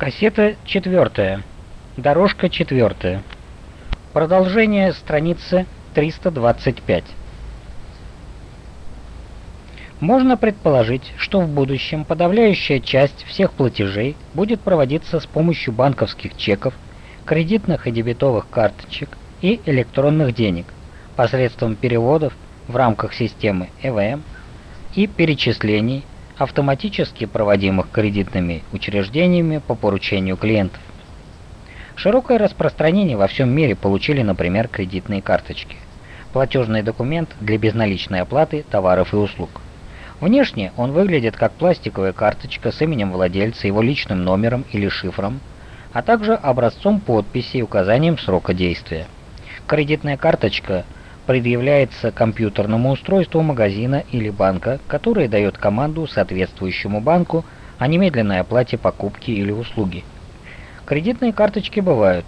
Кассета четвертая. Дорожка четвертая. Продолжение страницы 325. Можно предположить, что в будущем подавляющая часть всех платежей будет проводиться с помощью банковских чеков, кредитных и дебетовых карточек и электронных денег посредством переводов в рамках системы ЭВМ и перечислений, автоматически проводимых кредитными учреждениями по поручению клиентов. Широкое распространение во всем мире получили, например, кредитные карточки. Платежный документ для безналичной оплаты товаров и услуг. Внешне он выглядит как пластиковая карточка с именем владельца, его личным номером или шифром, а также образцом подписи и указанием срока действия. Кредитная карточка предъявляется компьютерному устройству магазина или банка, которое дает команду соответствующему банку о немедленной оплате покупки или услуги. Кредитные карточки бывают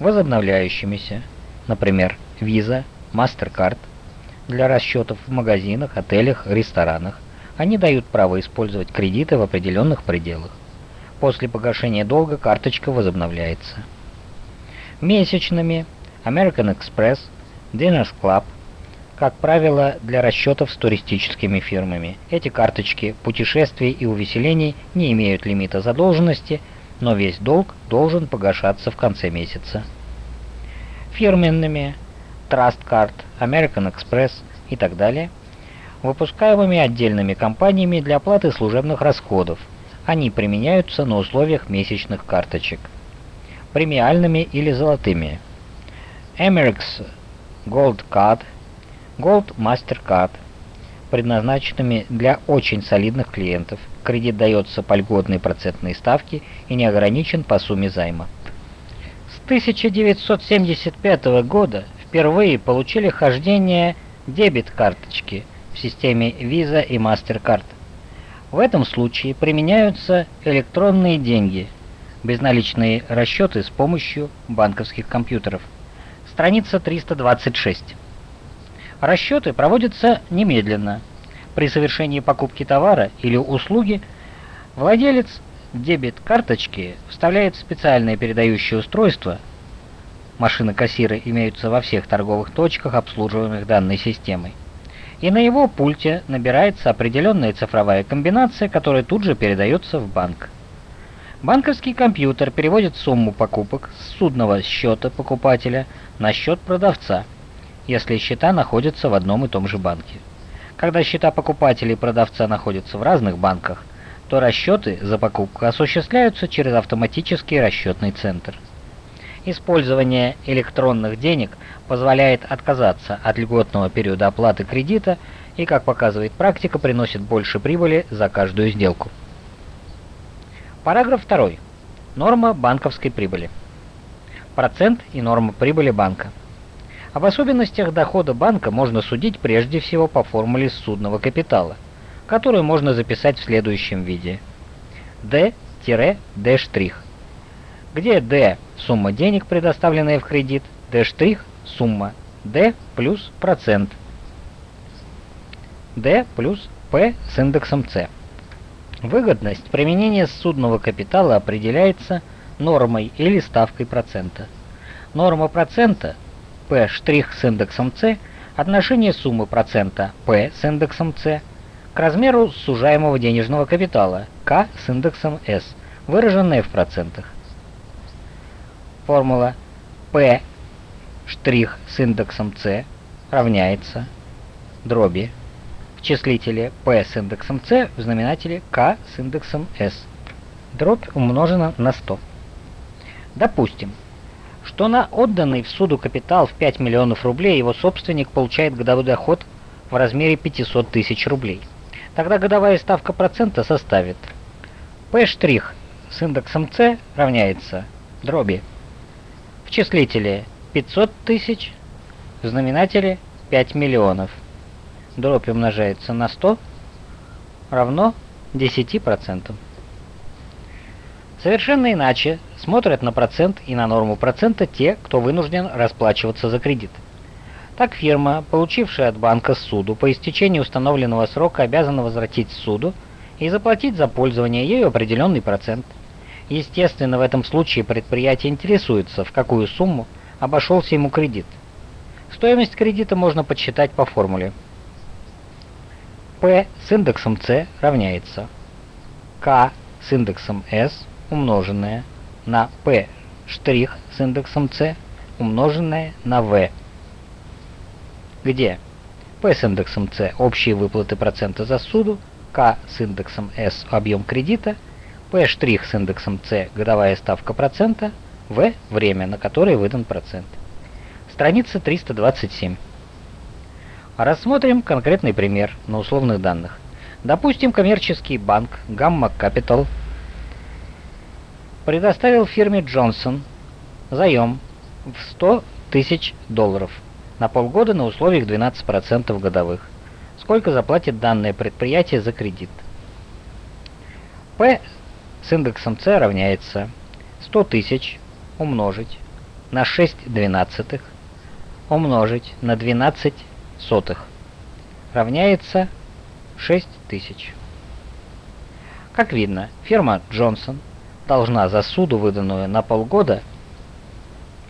возобновляющимися, например, Visa, MasterCard, для расчетов в магазинах, отелях, ресторанах. Они дают право использовать кредиты в определенных пределах. После погашения долга карточка возобновляется. Месячными American Express, Diners Club, как правило, для расчетов с туристическими фирмами. Эти карточки путешествий и увеселений не имеют лимита задолженности, но весь долг должен погашаться в конце месяца. Фирменными Trust Card, American Express и так далее, выпускаемыми отдельными компаниями для оплаты служебных расходов. Они применяются на условиях месячных карточек. Премиальными или золотыми. Amerix Gold Card, Gold MasterCard, предназначенными для очень солидных клиентов. Кредит дается по льготной процентной ставке и не ограничен по сумме займа. С 1975 года впервые получили хождение дебет-карточки в системе Visa и MasterCard. В этом случае применяются электронные деньги, безналичные расчеты с помощью банковских компьютеров. Страница 326. Расчеты проводятся немедленно. При совершении покупки товара или услуги владелец дебет-карточки вставляет специальное передающее устройство машины-кассиры имеются во всех торговых точках, обслуживаемых данной системой. И на его пульте набирается определенная цифровая комбинация, которая тут же передается в банк. Банковский компьютер переводит сумму покупок с судного счета покупателя на счет продавца, если счета находятся в одном и том же банке. Когда счета покупателя и продавца находятся в разных банках, то расчеты за покупку осуществляются через автоматический расчетный центр. Использование электронных денег позволяет отказаться от льготного периода оплаты кредита и, как показывает практика, приносит больше прибыли за каждую сделку. Параграф 2. Норма банковской прибыли. Процент и норма прибыли банка. Об особенностях дохода банка можно судить прежде всего по формуле судного капитала, которую можно записать в следующем виде. D-D' где D – сумма денег, предоставленная в кредит, D' – сумма, D плюс процент, D плюс P с индексом C. Выгодность применения судного капитала определяется нормой или ставкой процента. Норма процента P' с индексом C отношение суммы процента P с индексом C к размеру сужаемого денежного капитала K с индексом S, выраженное в процентах. Формула P' с индексом c равняется дроби в числителе P с индексом c в знаменателе K с индексом s. Дробь умножена на 100. Допустим, что на отданный в суду капитал в 5 миллионов рублей его собственник получает годовой доход в размере 500 тысяч рублей. Тогда годовая ставка процента составит P' с индексом c равняется дроби числителе 500 тысяч, в знаменателе 5 миллионов. Дробь умножается на 100 равно 10%. Совершенно иначе смотрят на процент и на норму процента те, кто вынужден расплачиваться за кредит. Так фирма, получившая от банка суду по истечении установленного срока, обязана возвратить суду и заплатить за пользование ею определенный процент – Естественно, в этом случае предприятие интересуется, в какую сумму обошелся ему кредит. Стоимость кредита можно подсчитать по формуле. P с индексом C равняется K с индексом S умноженное на P штрих с индексом C умноженное на V, где P с индексом C – общие выплаты процента за суду, K с индексом S – объем кредита, P' с индексом C – годовая ставка процента, V – время, на которое выдан процент. Страница 327. Рассмотрим конкретный пример на условных данных. Допустим, коммерческий банк Gamma Capital предоставил фирме Джонсон заем в 100 тысяч долларов на полгода на условиях 12% годовых. Сколько заплатит данное предприятие за кредит? P с индексом C равняется 100 тысяч умножить на 6 двенадцатых умножить на 12 сотых равняется 6 тысяч. Как видно, фирма Джонсон должна за суду, выданную на полгода,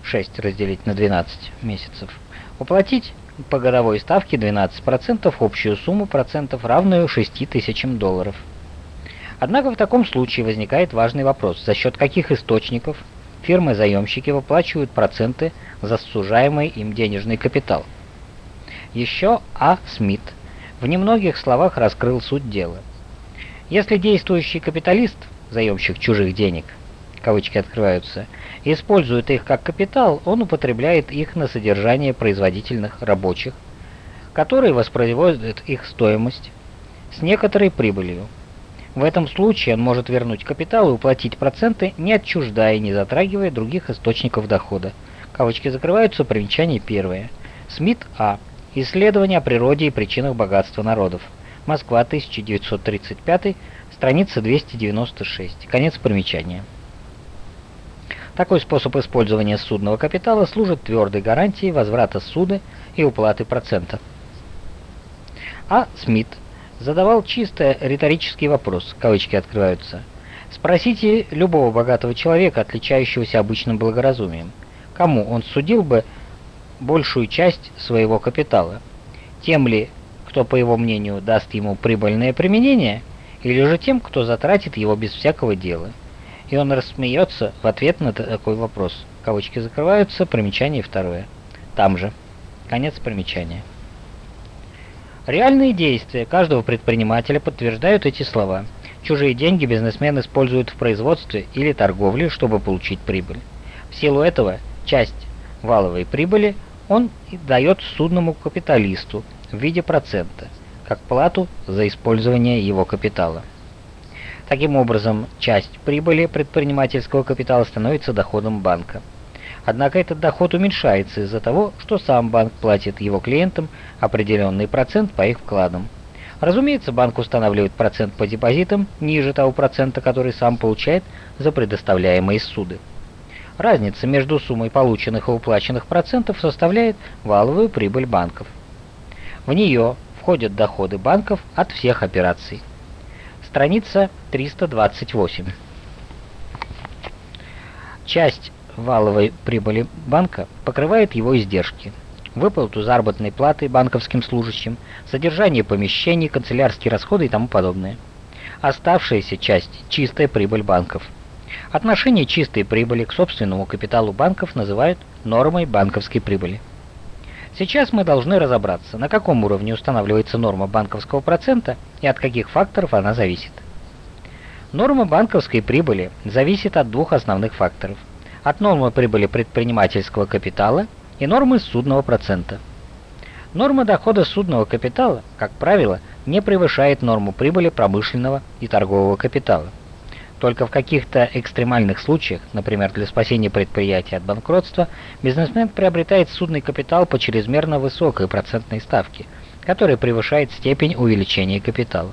6 разделить на 12 месяцев, уплатить по годовой ставке 12% общую сумму процентов, равную 6 тысячам долларов. Однако в таком случае возникает важный вопрос, за счет каких источников фирмы-заемщики выплачивают проценты за сужаемый им денежный капитал. Еще А. Смит в немногих словах раскрыл суть дела. Если действующий капиталист, заемщик чужих денег, кавычки открываются, использует их как капитал, он употребляет их на содержание производительных рабочих, которые воспроизводят их стоимость с некоторой прибылью. В этом случае он может вернуть капитал и уплатить проценты, не отчуждая и не затрагивая других источников дохода. Кавычки закрываются, примечание первое. Смит А. Исследование о природе и причинах богатства народов. Москва, 1935, страница 296. Конец примечания. Такой способ использования судного капитала служит твердой гарантией возврата суды и уплаты процента. А. Смит задавал чисто риторический вопрос, кавычки открываются. Спросите любого богатого человека, отличающегося обычным благоразумием, кому он судил бы большую часть своего капитала? Тем ли, кто, по его мнению, даст ему прибыльное применение, или же тем, кто затратит его без всякого дела? И он рассмеется в ответ на такой вопрос. Кавычки закрываются, примечание второе. Там же. Конец примечания. Реальные действия каждого предпринимателя подтверждают эти слова. Чужие деньги бизнесмен использует в производстве или торговле, чтобы получить прибыль. В силу этого часть валовой прибыли он дает судному капиталисту в виде процента, как плату за использование его капитала. Таким образом, часть прибыли предпринимательского капитала становится доходом банка. Однако этот доход уменьшается из-за того, что сам банк платит его клиентам определенный процент по их вкладам. Разумеется, банк устанавливает процент по депозитам ниже того процента, который сам получает за предоставляемые суды. Разница между суммой полученных и уплаченных процентов составляет валовую прибыль банков. В нее входят доходы банков от всех операций. Страница 328. Часть валовой прибыли банка покрывает его издержки. Выплату заработной платы банковским служащим, содержание помещений, канцелярские расходы и тому подобное. Оставшаяся часть – чистая прибыль банков. Отношение чистой прибыли к собственному капиталу банков называют нормой банковской прибыли. Сейчас мы должны разобраться, на каком уровне устанавливается норма банковского процента и от каких факторов она зависит. Норма банковской прибыли зависит от двух основных факторов. От нормы прибыли предпринимательского капитала и нормы судного процента. Норма дохода судного капитала, как правило, не превышает норму прибыли промышленного и торгового капитала. Только в каких-то экстремальных случаях, например, для спасения предприятия от банкротства, бизнесмен приобретает судный капитал по чрезмерно высокой процентной ставке, которая превышает степень увеличения капитала.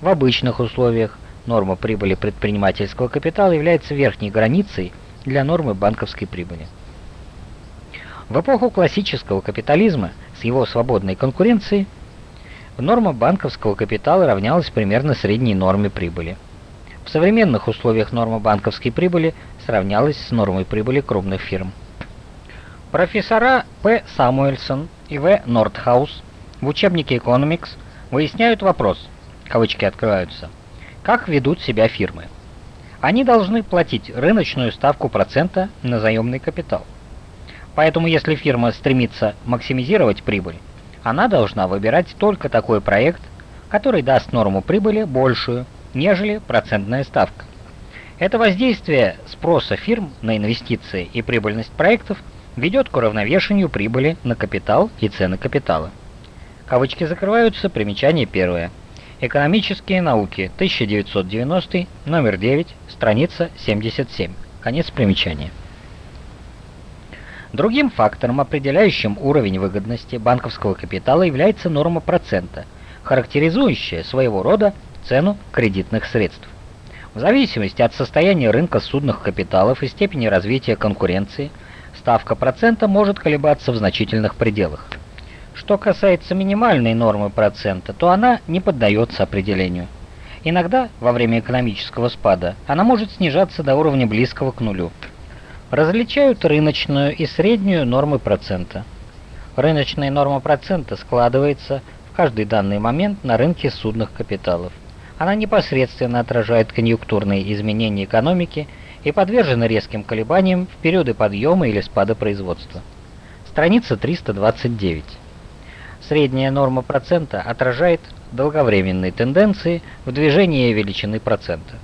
В обычных условиях норма прибыли предпринимательского капитала является верхней границей для нормы банковской прибыли. В эпоху классического капитализма с его свободной конкуренцией норма банковского капитала равнялась примерно средней норме прибыли. В современных условиях норма банковской прибыли сравнялась с нормой прибыли крупных фирм. Профессора П. Самуэльсон и В. Нордхаус в учебнике Economics выясняют вопрос, кавычки открываются, как ведут себя фирмы. Они должны платить рыночную ставку процента на заемный капитал. Поэтому если фирма стремится максимизировать прибыль, она должна выбирать только такой проект, который даст норму прибыли большую, нежели процентная ставка. Это воздействие спроса фирм на инвестиции и прибыльность проектов ведет к уравновешению прибыли на капитал и цены капитала. Кавычки закрываются, примечание первое. Экономические науки, 1990, номер 9, страница 77. Конец примечания. Другим фактором, определяющим уровень выгодности банковского капитала, является норма процента, характеризующая своего рода цену кредитных средств. В зависимости от состояния рынка судных капиталов и степени развития конкуренции, ставка процента может колебаться в значительных пределах. Что касается минимальной нормы процента, то она не поддается определению. Иногда, во время экономического спада, она может снижаться до уровня близкого к нулю. Различают рыночную и среднюю нормы процента. Рыночная норма процента складывается в каждый данный момент на рынке судных капиталов. Она непосредственно отражает конъюнктурные изменения экономики и подвержена резким колебаниям в периоды подъема или спада производства. Страница 329. Средняя норма процента отражает долговременные тенденции в движении величины процента.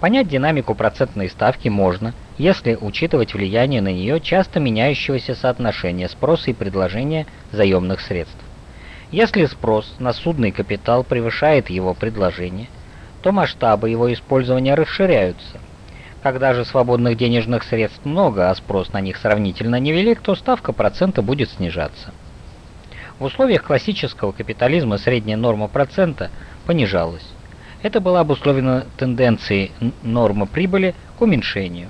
Понять динамику процентной ставки можно, если учитывать влияние на нее часто меняющегося соотношения спроса и предложения заемных средств. Если спрос на судный капитал превышает его предложение, то масштабы его использования расширяются. Когда же свободных денежных средств много, а спрос на них сравнительно невелик, то ставка процента будет снижаться. В условиях классического капитализма средняя норма процента понижалась. Это было обусловлено тенденцией нормы прибыли к уменьшению,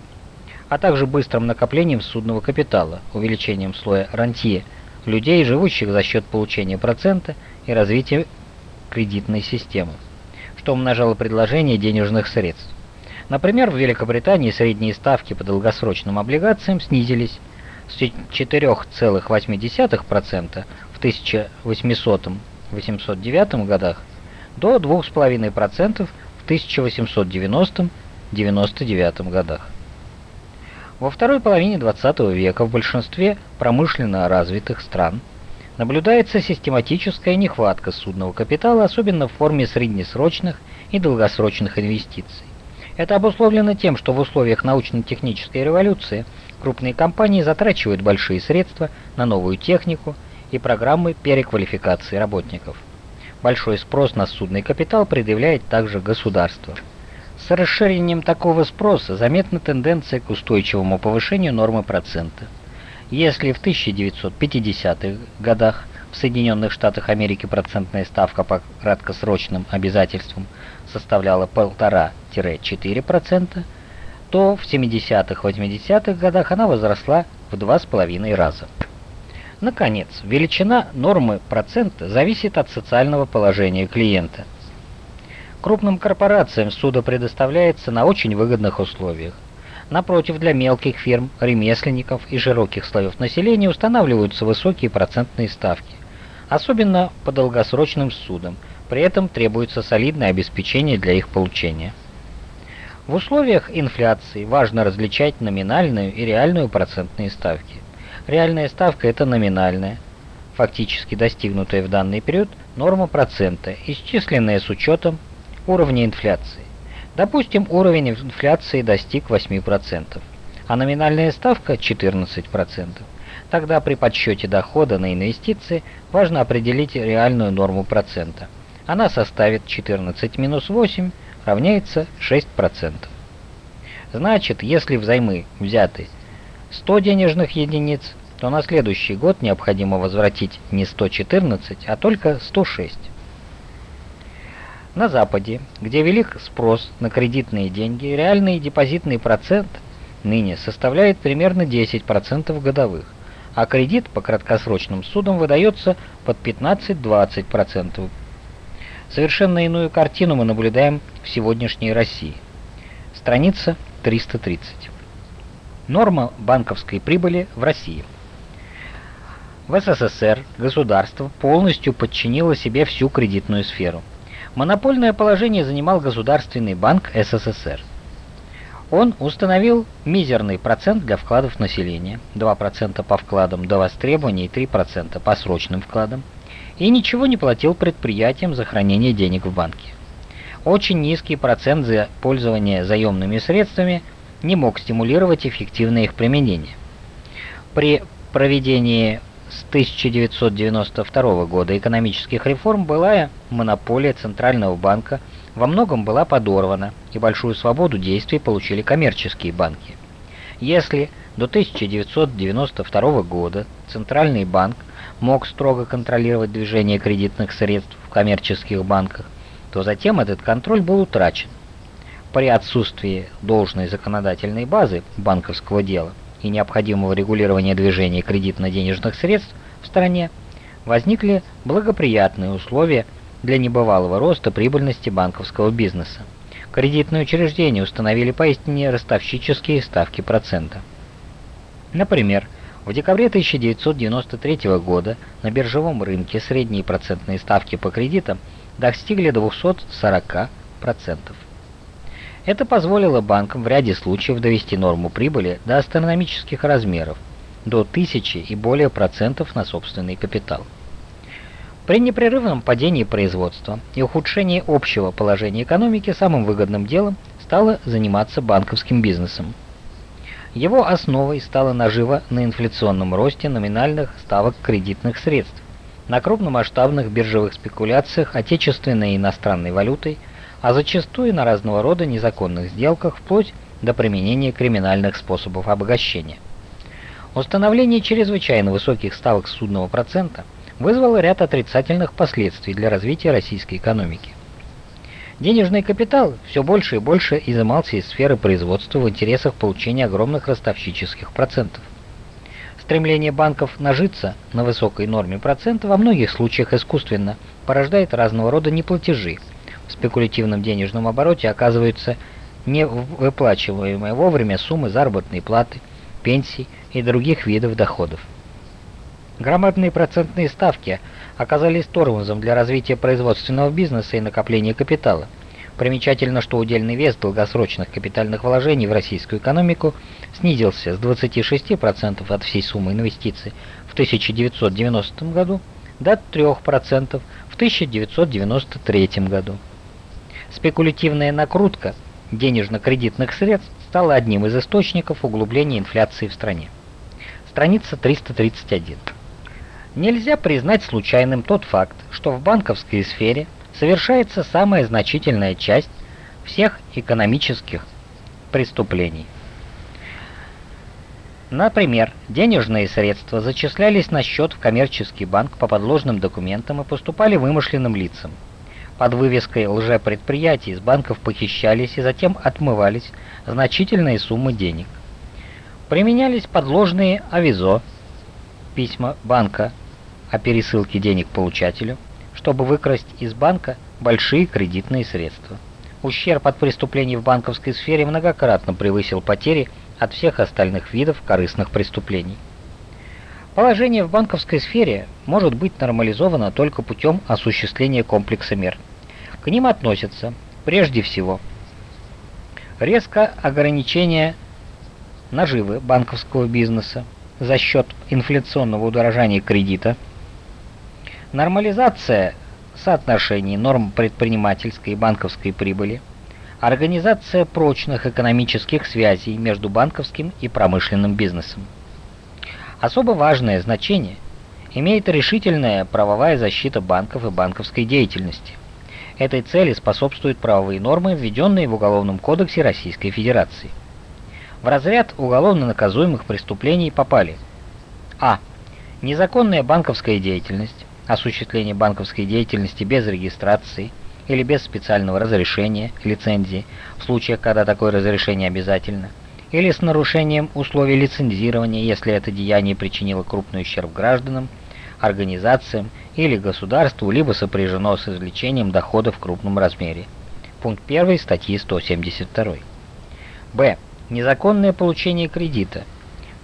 а также быстрым накоплением судного капитала, увеличением слоя рантье людей, живущих за счет получения процента и развития кредитной системы, что умножало предложение денежных средств. Например, в Великобритании средние ставки по долгосрочным облигациям снизились с 4,8% в 1800-809 годах до 2,5% в 1890-99 годах. Во второй половине XX века в большинстве промышленно развитых стран наблюдается систематическая нехватка судного капитала, особенно в форме среднесрочных и долгосрочных инвестиций. Это обусловлено тем, что в условиях научно-технической революции крупные компании затрачивают большие средства на новую технику и программы переквалификации работников. Большой спрос на судный капитал предъявляет также государство. С расширением такого спроса заметна тенденция к устойчивому повышению нормы процента. Если в 1950-х годах в Соединенных Штатах Америки процентная ставка по краткосрочным обязательствам составляла 1,5-4%, то в 70-80-х годах она возросла в 2,5 раза. Наконец, величина нормы процента зависит от социального положения клиента. Крупным корпорациям суда предоставляется на очень выгодных условиях. Напротив, для мелких фирм, ремесленников и широких слоев населения устанавливаются высокие процентные ставки, особенно по долгосрочным судам, при этом требуется солидное обеспечение для их получения. В условиях инфляции важно различать номинальную и реальную процентные ставки. Реальная ставка – это номинальная, фактически достигнутая в данный период, норма процента, исчисленная с учетом уровня инфляции. Допустим, уровень инфляции достиг 8%, а номинальная ставка 14%. Тогда при подсчете дохода на инвестиции важно определить реальную норму процента. Она составит 14 минус 8 равняется 6%. Значит, если взаймы взяты 100 денежных единиц, то на следующий год необходимо возвратить не 114, а только 106. На Западе, где велик спрос на кредитные деньги, реальный депозитный процент ныне составляет примерно 10% годовых, а кредит по краткосрочным судам выдается под 15-20%. Совершенно иную картину мы наблюдаем в сегодняшней России. Страница 330. Норма банковской прибыли в России. В СССР государство полностью подчинило себе всю кредитную сферу. Монопольное положение занимал Государственный банк СССР. Он установил мизерный процент для вкладов населения, 2% по вкладам до востребования и 3% по срочным вкладам, и ничего не платил предприятиям за хранение денег в банке. Очень низкий процент за пользование заемными средствами не мог стимулировать эффективное их применение. При проведении с 1992 года экономических реформ былая монополия Центрального банка во многом была подорвана, и большую свободу действий получили коммерческие банки. Если до 1992 года Центральный банк мог строго контролировать движение кредитных средств в коммерческих банках, то затем этот контроль был утрачен. При отсутствии должной законодательной базы банковского дела и необходимого регулирования движения кредитно-денежных средств в стране, возникли благоприятные условия для небывалого роста прибыльности банковского бизнеса. Кредитные учреждения установили поистине ростовщические ставки процента. Например, в декабре 1993 года на биржевом рынке средние процентные ставки по кредитам достигли 240%. Это позволило банкам в ряде случаев довести норму прибыли до астрономических размеров, до 1000 и более процентов на собственный капитал. При непрерывном падении производства и ухудшении общего положения экономики самым выгодным делом стало заниматься банковским бизнесом. Его основой стала нажива на инфляционном росте номинальных ставок кредитных средств, на крупномасштабных биржевых спекуляциях отечественной и иностранной валютой, а зачастую на разного рода незаконных сделках вплоть до применения криминальных способов обогащения. Установление чрезвычайно высоких ставок судного процента вызвало ряд отрицательных последствий для развития российской экономики. Денежный капитал все больше и больше изымался из сферы производства в интересах получения огромных ростовщических процентов. Стремление банков нажиться на высокой норме процента во многих случаях искусственно порождает разного рода неплатежи. В спекулятивном денежном обороте оказываются невыплачиваемые вовремя суммы заработной платы, пенсий и других видов доходов. Громадные процентные ставки оказались тормозом для развития производственного бизнеса и накопления капитала – Примечательно, что удельный вес долгосрочных капитальных вложений в российскую экономику снизился с 26% от всей суммы инвестиций в 1990 году до 3% в 1993 году. Спекулятивная накрутка денежно-кредитных средств стала одним из источников углубления инфляции в стране. Страница 331. Нельзя признать случайным тот факт, что в банковской сфере – совершается самая значительная часть всех экономических преступлений. Например, денежные средства зачислялись на счет в коммерческий банк по подложным документам и поступали вымышленным лицам. Под вывеской лжепредприятий из банков похищались и затем отмывались значительные суммы денег. Применялись подложные авизо, письма банка о пересылке денег получателю, чтобы выкрасть из банка большие кредитные средства. Ущерб от преступлений в банковской сфере многократно превысил потери от всех остальных видов корыстных преступлений. Положение в банковской сфере может быть нормализовано только путем осуществления комплекса мер. К ним относятся, прежде всего, резко ограничение наживы банковского бизнеса за счет инфляционного удорожания кредита – Нормализация соотношений норм предпринимательской и банковской прибыли, организация прочных экономических связей между банковским и промышленным бизнесом. Особо важное значение имеет решительная правовая защита банков и банковской деятельности. Этой цели способствуют правовые нормы, введенные в Уголовном кодексе Российской Федерации. В разряд уголовно наказуемых преступлений попали А. Незаконная банковская деятельность, осуществление банковской деятельности без регистрации или без специального разрешения, лицензии, в случаях, когда такое разрешение обязательно, или с нарушением условий лицензирования, если это деяние причинило крупный ущерб гражданам, организациям или государству, либо сопряжено с извлечением дохода в крупном размере. Пункт 1 статьи 172. Б. Незаконное получение кредита.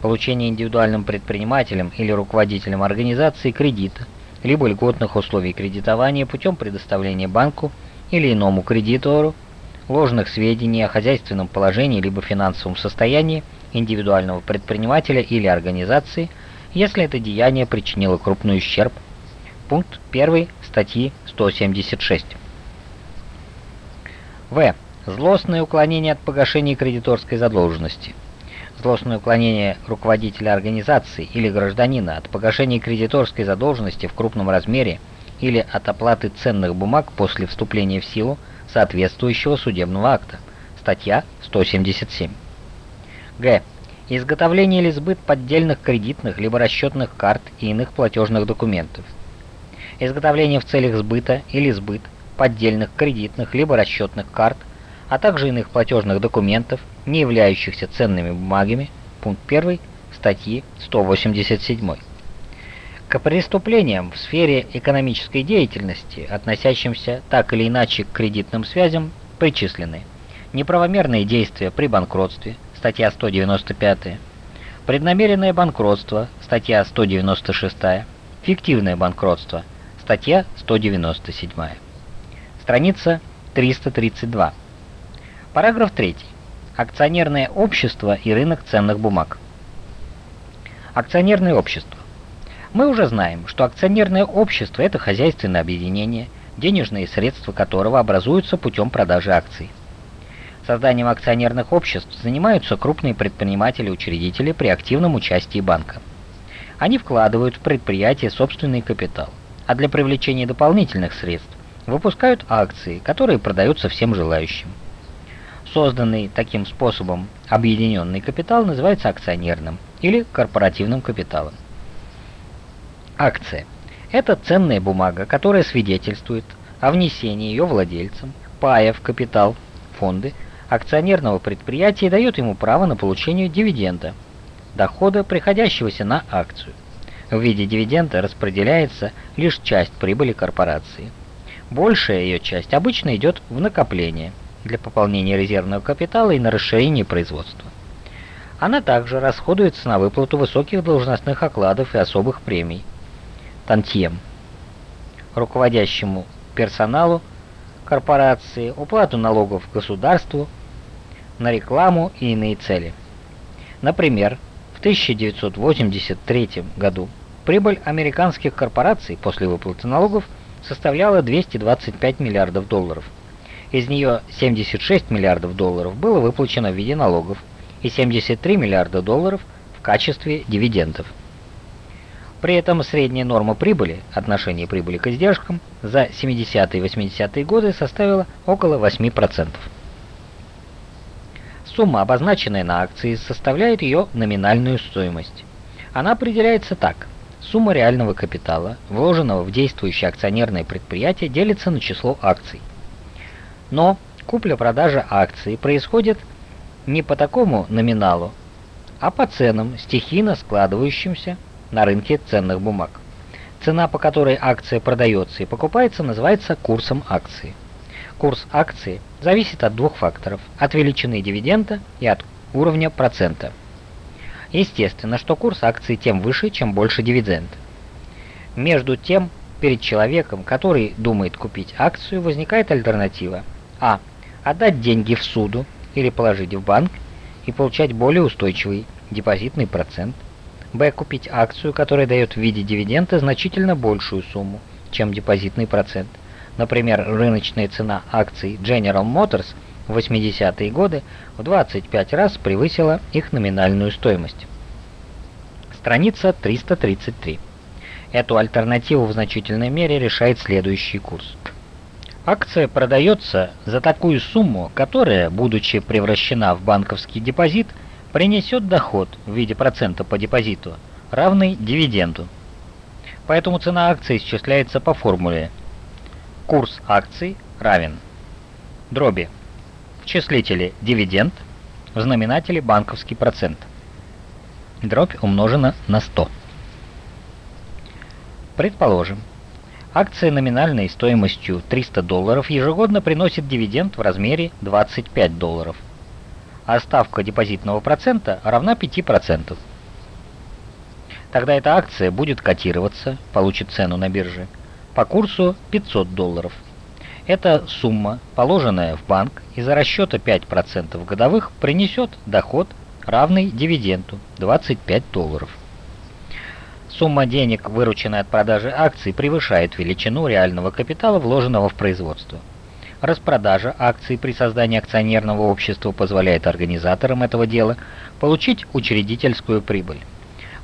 Получение индивидуальным предпринимателем или руководителем организации кредита, либо льготных условий кредитования путем предоставления банку или иному кредитору ложных сведений о хозяйственном положении либо финансовом состоянии индивидуального предпринимателя или организации, если это деяние причинило крупный ущерб. Пункт 1 статьи 176. В. Злостное уклонение от погашения кредиторской задолженности. Злостное уклонение руководителя организации или гражданина от погашения кредиторской задолженности в крупном размере или от оплаты ценных бумаг после вступления в силу соответствующего судебного акта. Статья 177. Г. Изготовление или сбыт поддельных кредитных либо расчетных карт и иных платежных документов. Изготовление в целях сбыта или сбыт поддельных кредитных либо расчетных карт, а также иных платежных документов, не являющихся ценными бумагами, пункт 1 статьи 187. К преступлениям в сфере экономической деятельности, относящимся так или иначе к кредитным связям, причислены неправомерные действия при банкротстве, статья 195, преднамеренное банкротство, статья 196, фиктивное банкротство, статья 197. Страница 332. Параграф 3. Акционерное общество и рынок ценных бумаг. Акционерное общество. Мы уже знаем, что акционерное общество – это хозяйственное объединение, денежные средства которого образуются путем продажи акций. Созданием акционерных обществ занимаются крупные предприниматели-учредители при активном участии банка. Они вкладывают в предприятие собственный капитал, а для привлечения дополнительных средств выпускают акции, которые продаются всем желающим. Созданный таким способом объединенный капитал называется акционерным или корпоративным капиталом. Акция – это ценная бумага, которая свидетельствует о внесении ее владельцам пая в капитал фонды акционерного предприятия и дает ему право на получение дивиденда, дохода, приходящегося на акцию. В виде дивиденда распределяется лишь часть прибыли корпорации. Большая ее часть обычно идет в накопление для пополнения резервного капитала и на расширение производства. Она также расходуется на выплату высоких должностных окладов и особых премий, тантьем, руководящему персоналу корпорации, уплату налогов государству, на рекламу и иные цели. Например, в 1983 году прибыль американских корпораций после выплаты налогов составляла 225 миллиардов долларов. Из нее 76 миллиардов долларов было выплачено в виде налогов и 73 миллиарда долларов в качестве дивидендов. При этом средняя норма прибыли, отношение прибыли к издержкам, за 70-е и 80-е годы составила около 8%. Сумма, обозначенная на акции, составляет ее номинальную стоимость. Она определяется так. Сумма реального капитала, вложенного в действующее акционерное предприятие, делится на число акций. Но купля-продажа акций происходит не по такому номиналу, а по ценам, стихийно складывающимся на рынке ценных бумаг. Цена, по которой акция продается и покупается, называется курсом акции. Курс акции зависит от двух факторов – от величины дивиденда и от уровня процента. Естественно, что курс акции тем выше, чем больше дивиденд. Между тем, перед человеком, который думает купить акцию, возникает альтернатива. А. Отдать деньги в суду или положить в банк и получать более устойчивый депозитный процент – Б. Купить акцию, которая дает в виде дивиденда значительно большую сумму, чем депозитный процент. Например, рыночная цена акций General Motors в 80-е годы в 25 раз превысила их номинальную стоимость. Страница 333. Эту альтернативу в значительной мере решает следующий курс. Акция продается за такую сумму, которая, будучи превращена в банковский депозит, принесет доход в виде процента по депозиту, равный дивиденду. Поэтому цена акции исчисляется по формуле курс акций равен дроби в числителе дивиденд, в знаменателе банковский процент. Дробь умножена на 100. Предположим, акция номинальной стоимостью 300 долларов ежегодно приносит дивиденд в размере 25 долларов – а ставка депозитного процента равна 5%. Тогда эта акция будет котироваться, получит цену на бирже, по курсу 500 долларов. Эта сумма, положенная в банк, из-за расчета 5% годовых принесет доход, равный дивиденду 25 долларов. Сумма денег, вырученная от продажи акций, превышает величину реального капитала, вложенного в производство. Распродажа акций при создании акционерного общества позволяет организаторам этого дела получить учредительскую прибыль.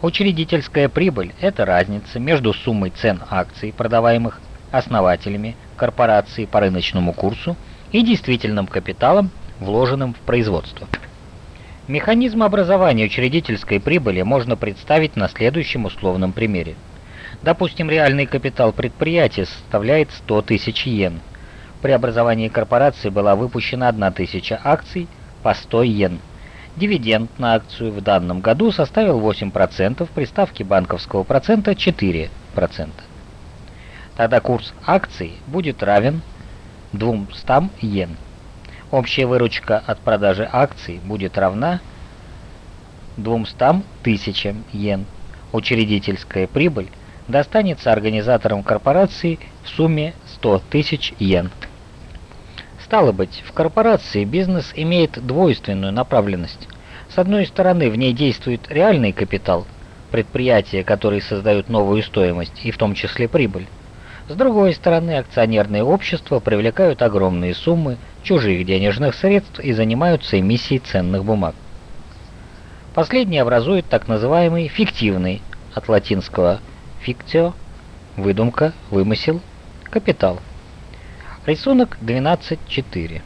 Учредительская прибыль – это разница между суммой цен акций, продаваемых основателями корпорации по рыночному курсу, и действительным капиталом, вложенным в производство. Механизм образования учредительской прибыли можно представить на следующем условном примере. Допустим, реальный капитал предприятия составляет 100 тысяч йен. При образовании корпорации была выпущена 1 тысяча акций по 100 йен. Дивиденд на акцию в данном году составил 8%, при ставке банковского процента 4%. Тогда курс акций будет равен 200 йен. Общая выручка от продажи акций будет равна 200 тысячам йен. Учредительская прибыль достанется организаторам корпорации в сумме 100 тысяч йен. Стало быть, в корпорации бизнес имеет двойственную направленность. С одной стороны, в ней действует реальный капитал, предприятия, которые создают новую стоимость и в том числе прибыль. С другой стороны, акционерные общества привлекают огромные суммы чужих денежных средств и занимаются эмиссией ценных бумаг. Последние образуют так называемый фиктивный, от латинского «fictio» – выдумка, вымысел, капитал. Рисунок 12.4.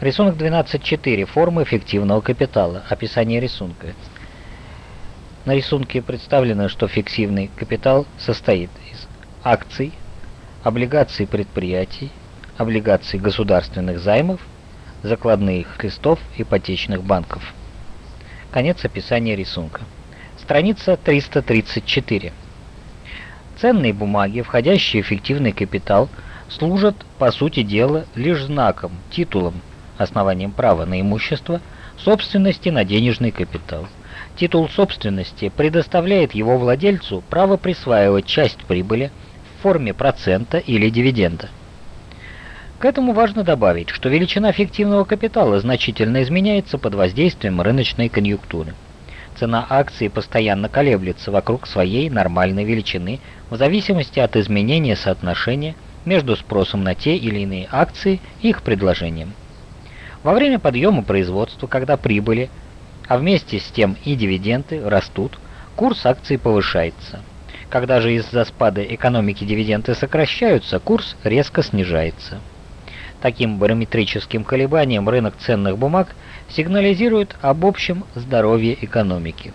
Рисунок 12.4. Формы эффективного капитала. Описание рисунка. На рисунке представлено, что фиктивный капитал состоит из акций, облигаций предприятий, облигаций государственных займов, закладных листов ипотечных банков. Конец описания рисунка. Страница 334. Ценные бумаги, входящие в фиктивный капитал – служат, по сути дела, лишь знаком, титулом, основанием права на имущество, собственности на денежный капитал. Титул собственности предоставляет его владельцу право присваивать часть прибыли в форме процента или дивиденда. К этому важно добавить, что величина фиктивного капитала значительно изменяется под воздействием рыночной конъюнктуры. Цена акции постоянно колеблется вокруг своей нормальной величины в зависимости от изменения соотношения между спросом на те или иные акции и их предложением. Во время подъема производства, когда прибыли, а вместе с тем и дивиденды растут, курс акций повышается. Когда же из-за спада экономики дивиденды сокращаются, курс резко снижается. Таким барометрическим колебанием рынок ценных бумаг сигнализирует об общем здоровье экономики.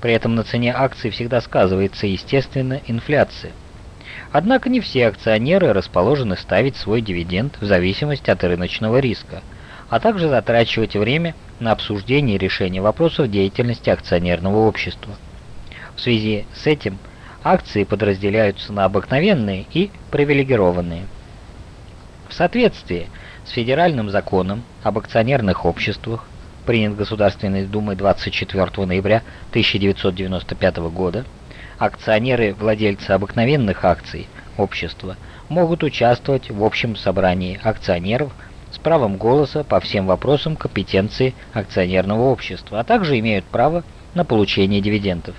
При этом на цене акций всегда сказывается, естественно, инфляция. Однако не все акционеры расположены ставить свой дивиденд в зависимости от рыночного риска, а также затрачивать время на обсуждение и решение вопросов деятельности акционерного общества. В связи с этим акции подразделяются на обыкновенные и привилегированные. В соответствии с федеральным законом об акционерных обществах, принят Государственной Думой 24 ноября 1995 года, акционеры, владельцы обыкновенных акций общества, могут участвовать в общем собрании акционеров с правом голоса по всем вопросам компетенции акционерного общества, а также имеют право на получение дивидендов,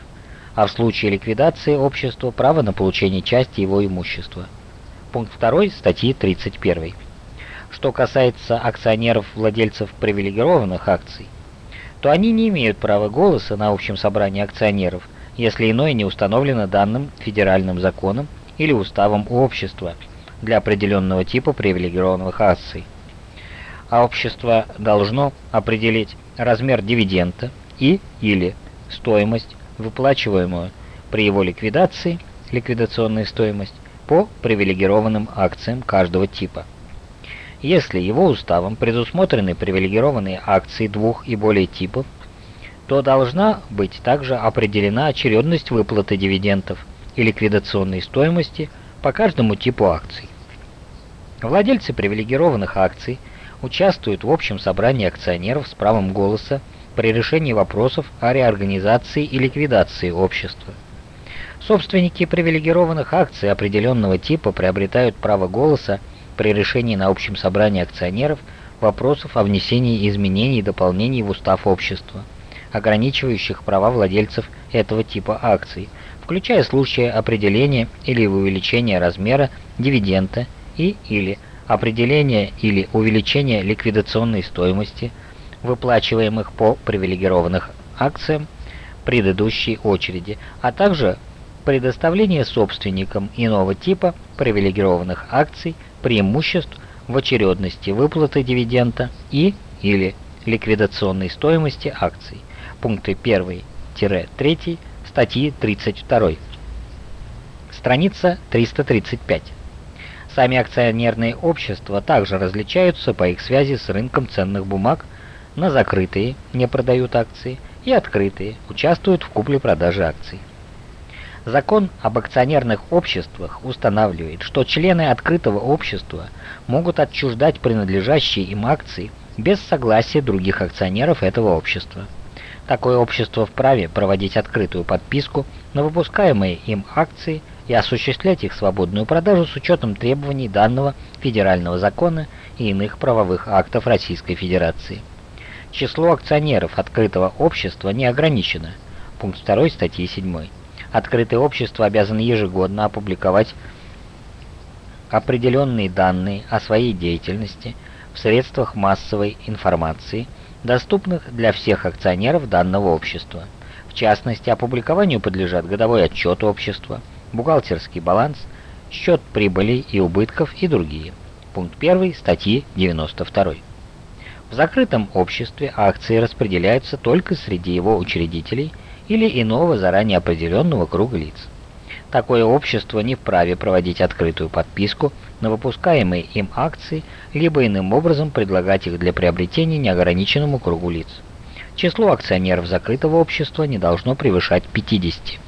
а в случае ликвидации общества право на получение части его имущества. Пункт 2 статьи 31. Что касается акционеров-владельцев привилегированных акций, то они не имеют права голоса на общем собрании акционеров – если иное не установлено данным федеральным законом или уставом общества для определенного типа привилегированных акций. А общество должно определить размер дивиденда и или стоимость, выплачиваемую при его ликвидации, ликвидационная стоимость, по привилегированным акциям каждого типа. Если его уставом предусмотрены привилегированные акции двух и более типов, то должна быть также определена очередность выплаты дивидендов и ликвидационной стоимости по каждому типу акций. Владельцы привилегированных акций участвуют в общем собрании акционеров с правом голоса при решении вопросов о реорганизации и ликвидации общества. Собственники привилегированных акций определенного типа приобретают право голоса при решении на общем собрании акционеров вопросов о внесении изменений и дополнений в устав общества, ограничивающих права владельцев этого типа акций, включая случаи определения или увеличения размера дивиденда и или определения или увеличения ликвидационной стоимости, выплачиваемых по привилегированных акциям предыдущей очереди, а также предоставление собственникам иного типа привилегированных акций преимуществ в очередности выплаты дивиденда и или ликвидационной стоимости акций. Пункты 1-3 статьи 32. Страница 335. Сами акционерные общества также различаются по их связи с рынком ценных бумаг на закрытые, не продают акции, и открытые, участвуют в купле-продаже акций. Закон об акционерных обществах устанавливает, что члены открытого общества могут отчуждать принадлежащие им акции без согласия других акционеров этого общества. Такое общество вправе проводить открытую подписку на выпускаемые им акции и осуществлять их свободную продажу с учетом требований данного федерального закона и иных правовых актов Российской Федерации. Число акционеров открытого общества не ограничено. Пункт 2 статьи 7. Открытое общество обязано ежегодно опубликовать определенные данные о своей деятельности в средствах массовой информации, доступных для всех акционеров данного общества. В частности, опубликованию подлежат годовой отчет общества, бухгалтерский баланс, счет прибыли и убытков и другие. Пункт 1 статьи 92. В закрытом обществе акции распределяются только среди его учредителей – или иного заранее определенного круга лиц. Такое общество не вправе проводить открытую подписку на выпускаемые им акции, либо иным образом предлагать их для приобретения неограниченному кругу лиц. Число акционеров закрытого общества не должно превышать 50.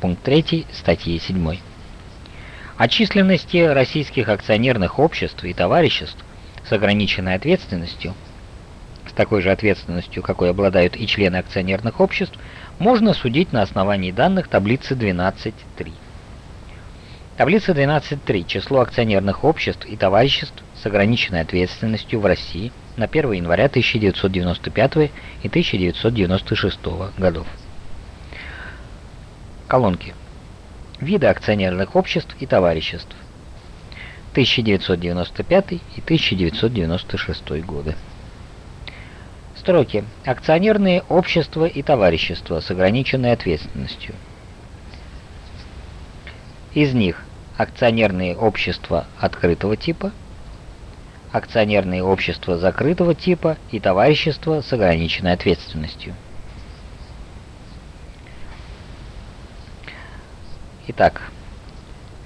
Пункт 3 статьи 7. О численности российских акционерных обществ и товариществ с ограниченной ответственностью, с такой же ответственностью, какой обладают и члены акционерных обществ, можно судить на основании данных таблицы 12.3. Таблица 12.3. Число акционерных обществ и товариществ с ограниченной ответственностью в России на 1 января 1995 и 1996 годов. Колонки. Виды акционерных обществ и товариществ. 1995 и 1996 годы. Строки. Акционерные общества и товарищества с ограниченной ответственностью. Из них акционерные общества открытого типа, акционерные общества закрытого типа и товарищества с ограниченной ответственностью. Итак,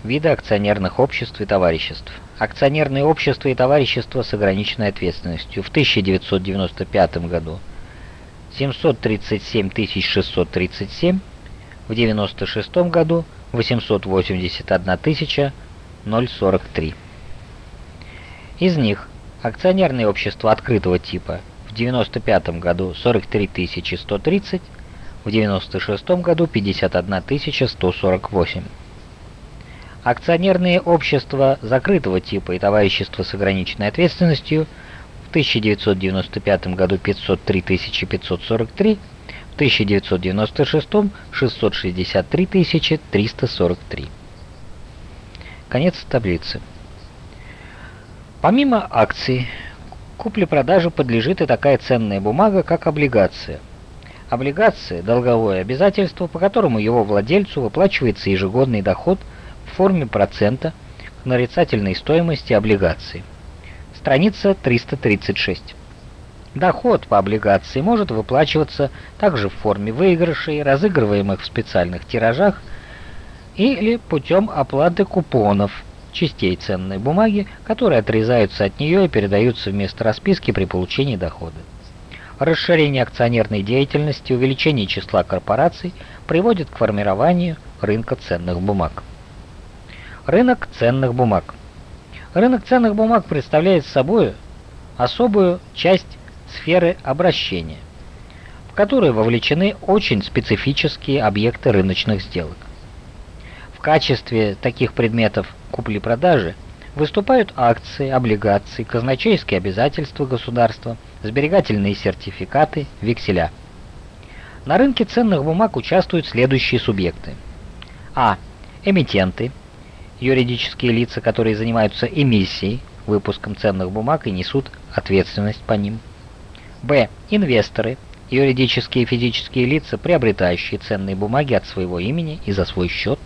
виды акционерных обществ и товариществ. Акционерные общества и товарищества с ограниченной ответственностью в 1995 году 737 637, в 1996 году 881 043. Из них акционерные общества открытого типа в 1995 году 43 130, в 1996 году 51 148. Акционерные общества закрытого типа и товарищества с ограниченной ответственностью в 1995 году 503 543, в 1996 663 343. Конец таблицы. Помимо акций, купле-продаже подлежит и такая ценная бумага, как облигация. Облигация – долговое обязательство, по которому его владельцу выплачивается ежегодный доход – в форме процента к нарицательной стоимости облигаций. Страница 336. Доход по облигации может выплачиваться также в форме выигрышей, разыгрываемых в специальных тиражах, или путем оплаты купонов, частей ценной бумаги, которые отрезаются от нее и передаются вместо расписки при получении дохода. Расширение акционерной деятельности, увеличение числа корпораций приводит к формированию рынка ценных бумаг. Рынок ценных бумаг. Рынок ценных бумаг представляет собой особую часть сферы обращения, в которой вовлечены очень специфические объекты рыночных сделок. В качестве таких предметов купли-продажи выступают акции, облигации, казначейские обязательства государства, сберегательные сертификаты, векселя. На рынке ценных бумаг участвуют следующие субъекты. А. Эмитенты, юридические лица, которые занимаются эмиссией, выпуском ценных бумаг и несут ответственность по ним. Б. Инвесторы, юридические и физические лица, приобретающие ценные бумаги от своего имени и за свой счет.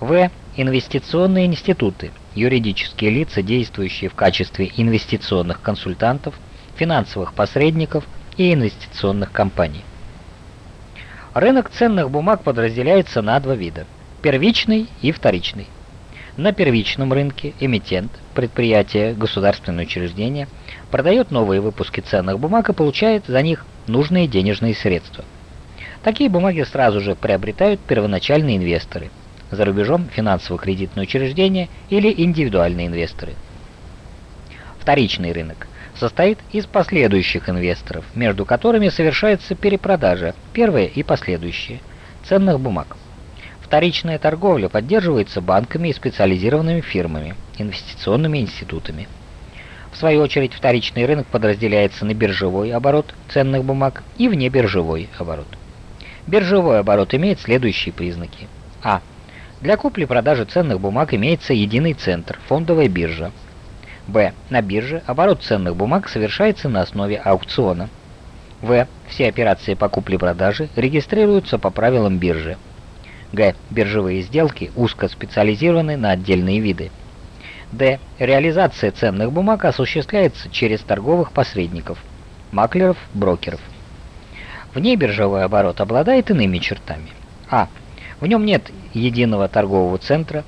В. Инвестиционные институты, юридические лица, действующие в качестве инвестиционных консультантов, финансовых посредников и инвестиционных компаний. Рынок ценных бумаг подразделяется на два вида – первичный и вторичный. На первичном рынке эмитент, предприятие, государственное учреждение, продает новые выпуски ценных бумаг и получает за них нужные денежные средства. Такие бумаги сразу же приобретают первоначальные инвесторы, за рубежом финансово-кредитные учреждения или индивидуальные инвесторы. Вторичный рынок состоит из последующих инвесторов, между которыми совершается перепродажа, первые и последующие, ценных бумаг. Вторичная торговля поддерживается банками и специализированными фирмами, инвестиционными институтами. В свою очередь, вторичный рынок подразделяется на биржевой оборот ценных бумаг и внебиржевой оборот. Биржевой оборот имеет следующие признаки. А. Для купли-продажи ценных бумаг имеется единый центр – фондовая биржа. Б. На бирже оборот ценных бумаг совершается на основе аукциона. В. Все операции по купле-продаже регистрируются по правилам биржи. Г. Биржевые сделки узко специализированы на отдельные виды. Д. Реализация ценных бумаг осуществляется через торговых посредников, маклеров, брокеров. Внебиржевой оборот обладает иными чертами. А. В нем нет единого торгового центра.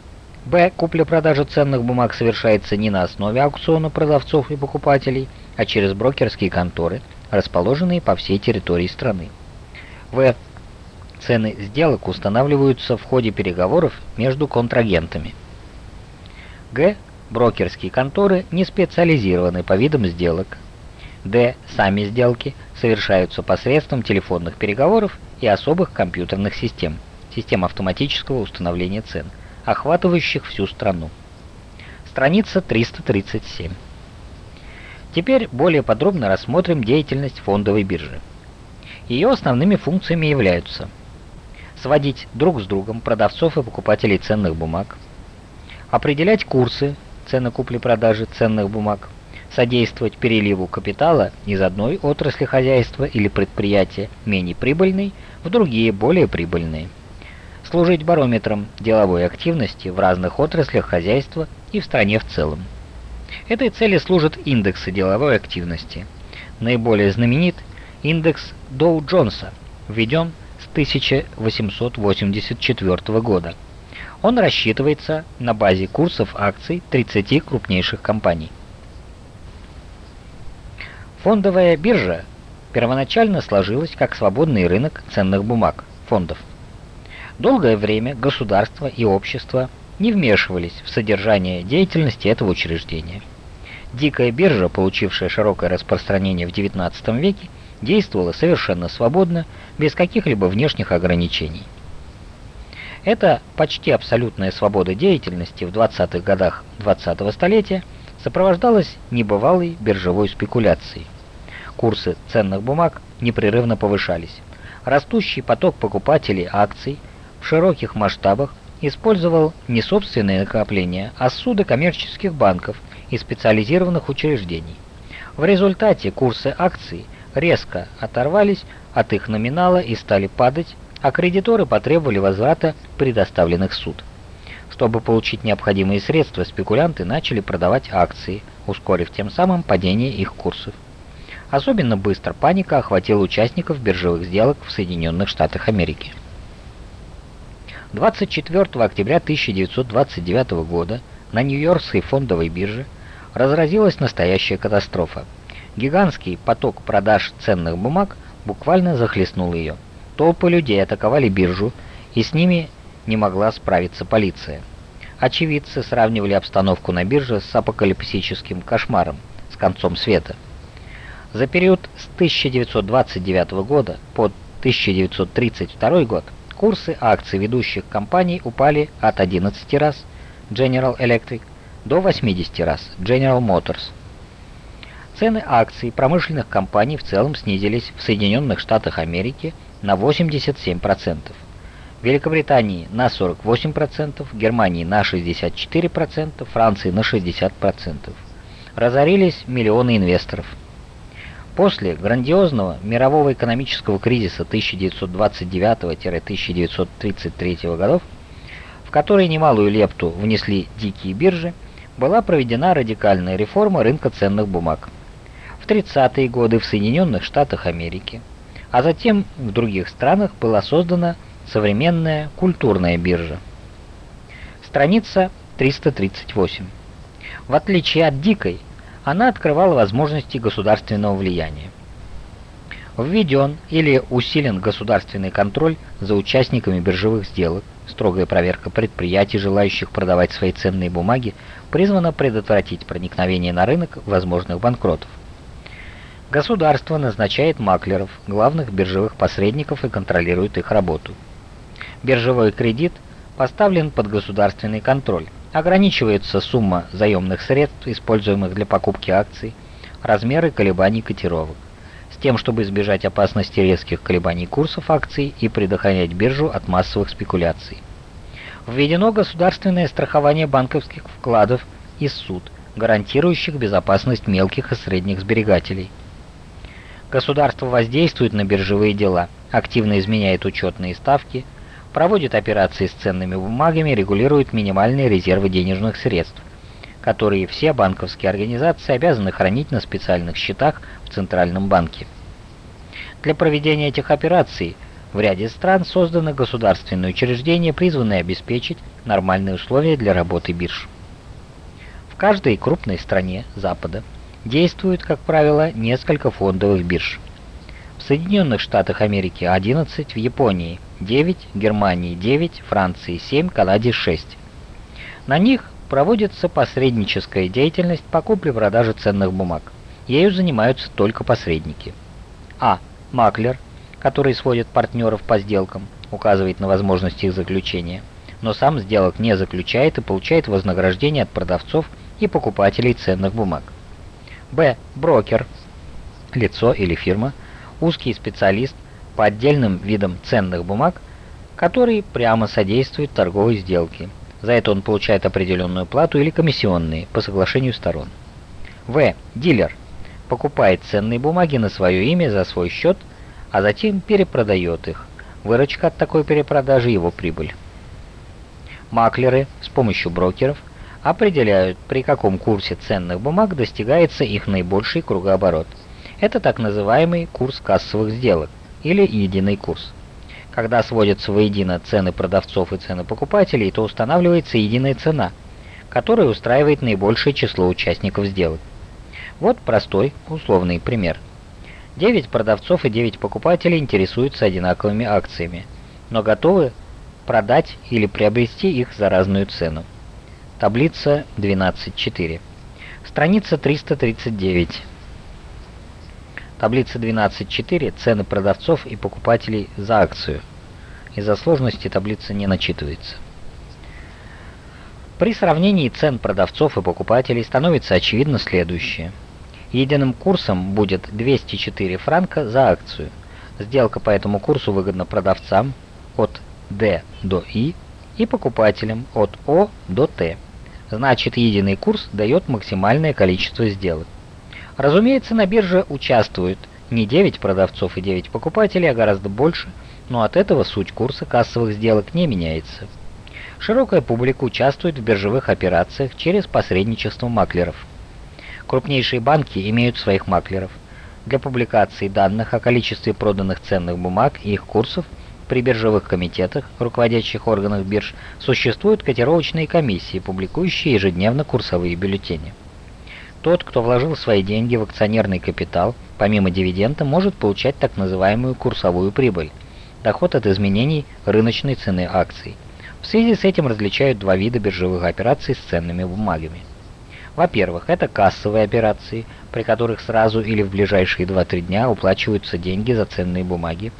Б. Купля-продажа ценных бумаг совершается не на основе аукциона продавцов и покупателей, а через брокерские конторы, расположенные по всей территории страны. В. Цены сделок устанавливаются в ходе переговоров между контрагентами. Г. Брокерские конторы не специализированы по видам сделок. Д. Сами сделки совершаются посредством телефонных переговоров и особых компьютерных систем, систем автоматического установления цен, охватывающих всю страну. Страница 337. Теперь более подробно рассмотрим деятельность фондовой биржи. Ее основными функциями являются сводить друг с другом продавцов и покупателей ценных бумаг, определять курсы цены купли-продажи ценных бумаг, содействовать переливу капитала из одной отрасли хозяйства или предприятия менее прибыльной в другие более прибыльные, служить барометром деловой активности в разных отраслях хозяйства и в стране в целом. Этой цели служат индексы деловой активности. Наиболее знаменит индекс Доу-Джонса, введен 1884 года. Он рассчитывается на базе курсов акций 30 крупнейших компаний. Фондовая биржа первоначально сложилась как свободный рынок ценных бумаг, фондов. Долгое время государство и общество не вмешивались в содержание деятельности этого учреждения. Дикая биржа, получившая широкое распространение в XIX веке, действовала совершенно свободно, без каких-либо внешних ограничений. Эта почти абсолютная свобода деятельности в 20-х годах 20-го столетия сопровождалась небывалой биржевой спекуляцией. Курсы ценных бумаг непрерывно повышались. Растущий поток покупателей акций в широких масштабах использовал не собственные накопления, а суды коммерческих банков и специализированных учреждений. В результате курсы акций – резко оторвались от их номинала и стали падать, а кредиторы потребовали возврата предоставленных суд. Чтобы получить необходимые средства, спекулянты начали продавать акции, ускорив тем самым падение их курсов. Особенно быстро паника охватила участников биржевых сделок в Соединенных Штатах Америки. 24 октября 1929 года на Нью-Йоркской фондовой бирже разразилась настоящая катастрофа. Гигантский поток продаж ценных бумаг буквально захлестнул ее. Толпы людей атаковали биржу, и с ними не могла справиться полиция. Очевидцы сравнивали обстановку на бирже с апокалипсическим кошмаром, с концом света. За период с 1929 года по 1932 год курсы акций ведущих компаний упали от 11 раз General Electric до 80 раз General Motors. Цены акций промышленных компаний в целом снизились в Соединенных Штатах Америки на 87%, в Великобритании на 48%, Германии на 64%, Франции на 60%. Разорились миллионы инвесторов. После грандиозного мирового экономического кризиса 1929-1933 годов, в который немалую лепту внесли дикие биржи, была проведена радикальная реформа рынка ценных бумаг. В 30-е годы в Соединенных Штатах Америки, а затем в других странах была создана современная культурная биржа. Страница 338. В отличие от дикой, она открывала возможности государственного влияния. Введен или усилен государственный контроль за участниками биржевых сделок, строгая проверка предприятий, желающих продавать свои ценные бумаги, призвана предотвратить проникновение на рынок возможных банкротов. Государство назначает маклеров, главных биржевых посредников и контролирует их работу. Биржевой кредит поставлен под государственный контроль, Ограничивается сумма заемных средств, используемых для покупки акций, размеры колебаний котировок, с тем, чтобы избежать опасности резких колебаний курсов акций и предохранять биржу от массовых спекуляций. Введено государственное страхование банковских вкладов и суд, гарантирующих безопасность мелких и средних сберегателей. Государство воздействует на биржевые дела, активно изменяет учетные ставки – проводит операции с ценными бумагами, регулирует минимальные резервы денежных средств, которые все банковские организации обязаны хранить на специальных счетах в Центральном банке. Для проведения этих операций в ряде стран созданы государственные учреждения, призванные обеспечить нормальные условия для работы бирж. В каждой крупной стране Запада действует, как правило, несколько фондовых бирж. В Соединенных Штатах Америки 11, в Японии 9, Германии 9, Франции 7, Канаде 6. На них проводится посредническая деятельность по купле-продаже ценных бумаг. Ею занимаются только посредники. А. Маклер, который сводит партнеров по сделкам, указывает на возможность их заключения, но сам сделок не заключает и получает вознаграждение от продавцов и покупателей ценных бумаг. Б. Брокер, лицо или фирма, узкий специалист, по отдельным видам ценных бумаг, который прямо содействует торговой сделке. За это он получает определенную плату или комиссионные по соглашению сторон. В. Дилер покупает ценные бумаги на свое имя за свой счет, а затем перепродает их. Выручка от такой перепродажи его прибыль. Маклеры с помощью брокеров определяют, при каком курсе ценных бумаг достигается их наибольший кругооборот. Это так называемый курс кассовых сделок или единый курс. Когда сводятся воедино цены продавцов и цены покупателей, то устанавливается единая цена, которая устраивает наибольшее число участников сделок. Вот простой, условный пример. 9 продавцов и 9 покупателей интересуются одинаковыми акциями, но готовы продать или приобрести их за разную цену. Таблица 12.4. Страница 339. Таблица 12.4. Цены продавцов и покупателей за акцию. Из-за сложности таблица не начитывается. При сравнении цен продавцов и покупателей становится очевидно следующее. Единым курсом будет 204 франка за акцию. Сделка по этому курсу выгодна продавцам от D до I и покупателям от O до T. Значит, единый курс дает максимальное количество сделок. Разумеется, на бирже участвуют не 9 продавцов и 9 покупателей, а гораздо больше, но от этого суть курса кассовых сделок не меняется. Широкая публика участвует в биржевых операциях через посредничество маклеров. Крупнейшие банки имеют своих маклеров. Для публикации данных о количестве проданных ценных бумаг и их курсов при биржевых комитетах, руководящих органах бирж, существуют котировочные комиссии, публикующие ежедневно курсовые бюллетени. Тот, кто вложил свои деньги в акционерный капитал, помимо дивиденда, может получать так называемую курсовую прибыль – доход от изменений рыночной цены акций. В связи с этим различают два вида биржевых операций с ценными бумагами. Во-первых, это кассовые операции, при которых сразу или в ближайшие 2-3 дня уплачиваются деньги за ценные бумаги.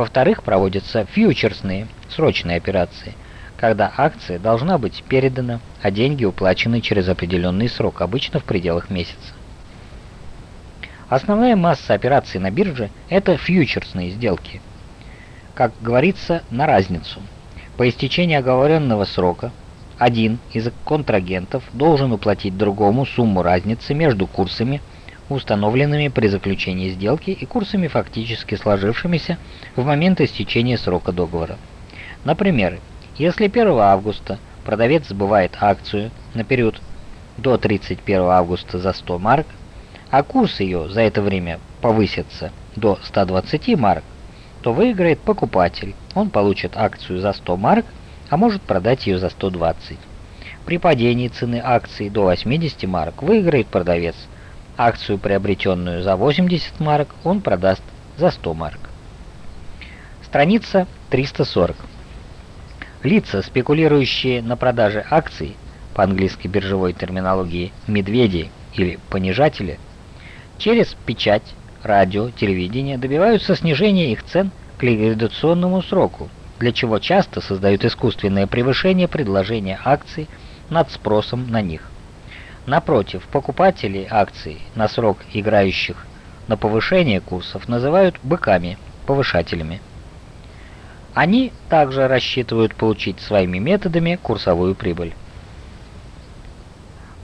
Во-вторых, проводятся фьючерсные, срочные операции, когда акция должна быть передана, а деньги уплачены через определенный срок, обычно в пределах месяца. Основная масса операций на бирже – это фьючерсные сделки. Как говорится, на разницу. По истечении оговоренного срока один из контрагентов должен уплатить другому сумму разницы между курсами, установленными при заключении сделки и курсами, фактически сложившимися в момент истечения срока договора. Например, если 1 августа продавец сбывает акцию на период до 31 августа за 100 марок, а курс ее за это время повысится до 120 марок, то выиграет покупатель. Он получит акцию за 100 марок а может продать ее за 120. При падении цены акции до 80 марок выиграет продавец. Акцию, приобретенную за 80 марок, он продаст за 100 марок. Страница 340. Лица, спекулирующие на продаже акций, по-английски биржевой терминологии «медведи» или «понижатели», через печать, радио, телевидение добиваются снижения их цен к ликвидационному сроку – для чего часто создают искусственное превышение предложения акций над спросом на них. Напротив, покупатели акций на срок играющих на повышение курсов называют быками, повышателями. Они также рассчитывают получить своими методами курсовую прибыль.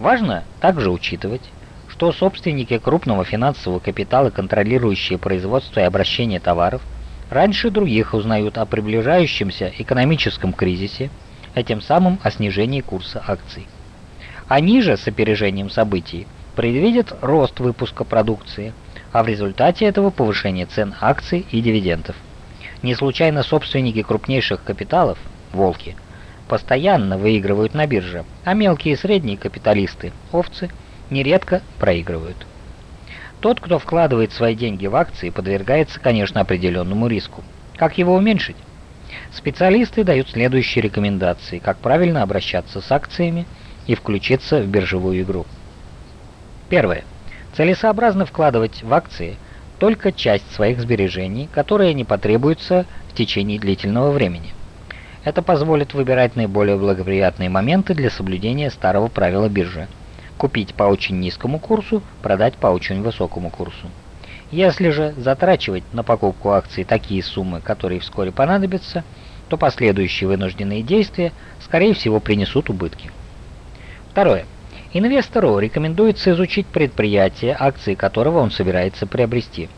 Важно также учитывать, что собственники крупного финансового капитала, контролирующие производство и обращение товаров – раньше других узнают о приближающемся экономическом кризисе, а тем самым о снижении курса акций. Они же с опережением событий предвидят рост выпуска продукции, а в результате этого повышение цен акций и дивидендов. Не случайно собственники крупнейших капиталов, волки, постоянно выигрывают на бирже, а мелкие и средние капиталисты, овцы, нередко проигрывают. Тот, кто вкладывает свои деньги в акции, подвергается, конечно, определенному риску. Как его уменьшить? Специалисты дают следующие рекомендации, как правильно обращаться с акциями и включиться в биржевую игру. Первое. Целесообразно вкладывать в акции только часть своих сбережений, которые не потребуются в течение длительного времени. Это позволит выбирать наиболее благоприятные моменты для соблюдения старого правила биржи – Купить по очень низкому курсу, продать по очень высокому курсу. Если же затрачивать на покупку акций такие суммы, которые вскоре понадобятся, то последующие вынужденные действия, скорее всего, принесут убытки. Второе. Инвестору рекомендуется изучить предприятие, акции которого он собирается приобрести.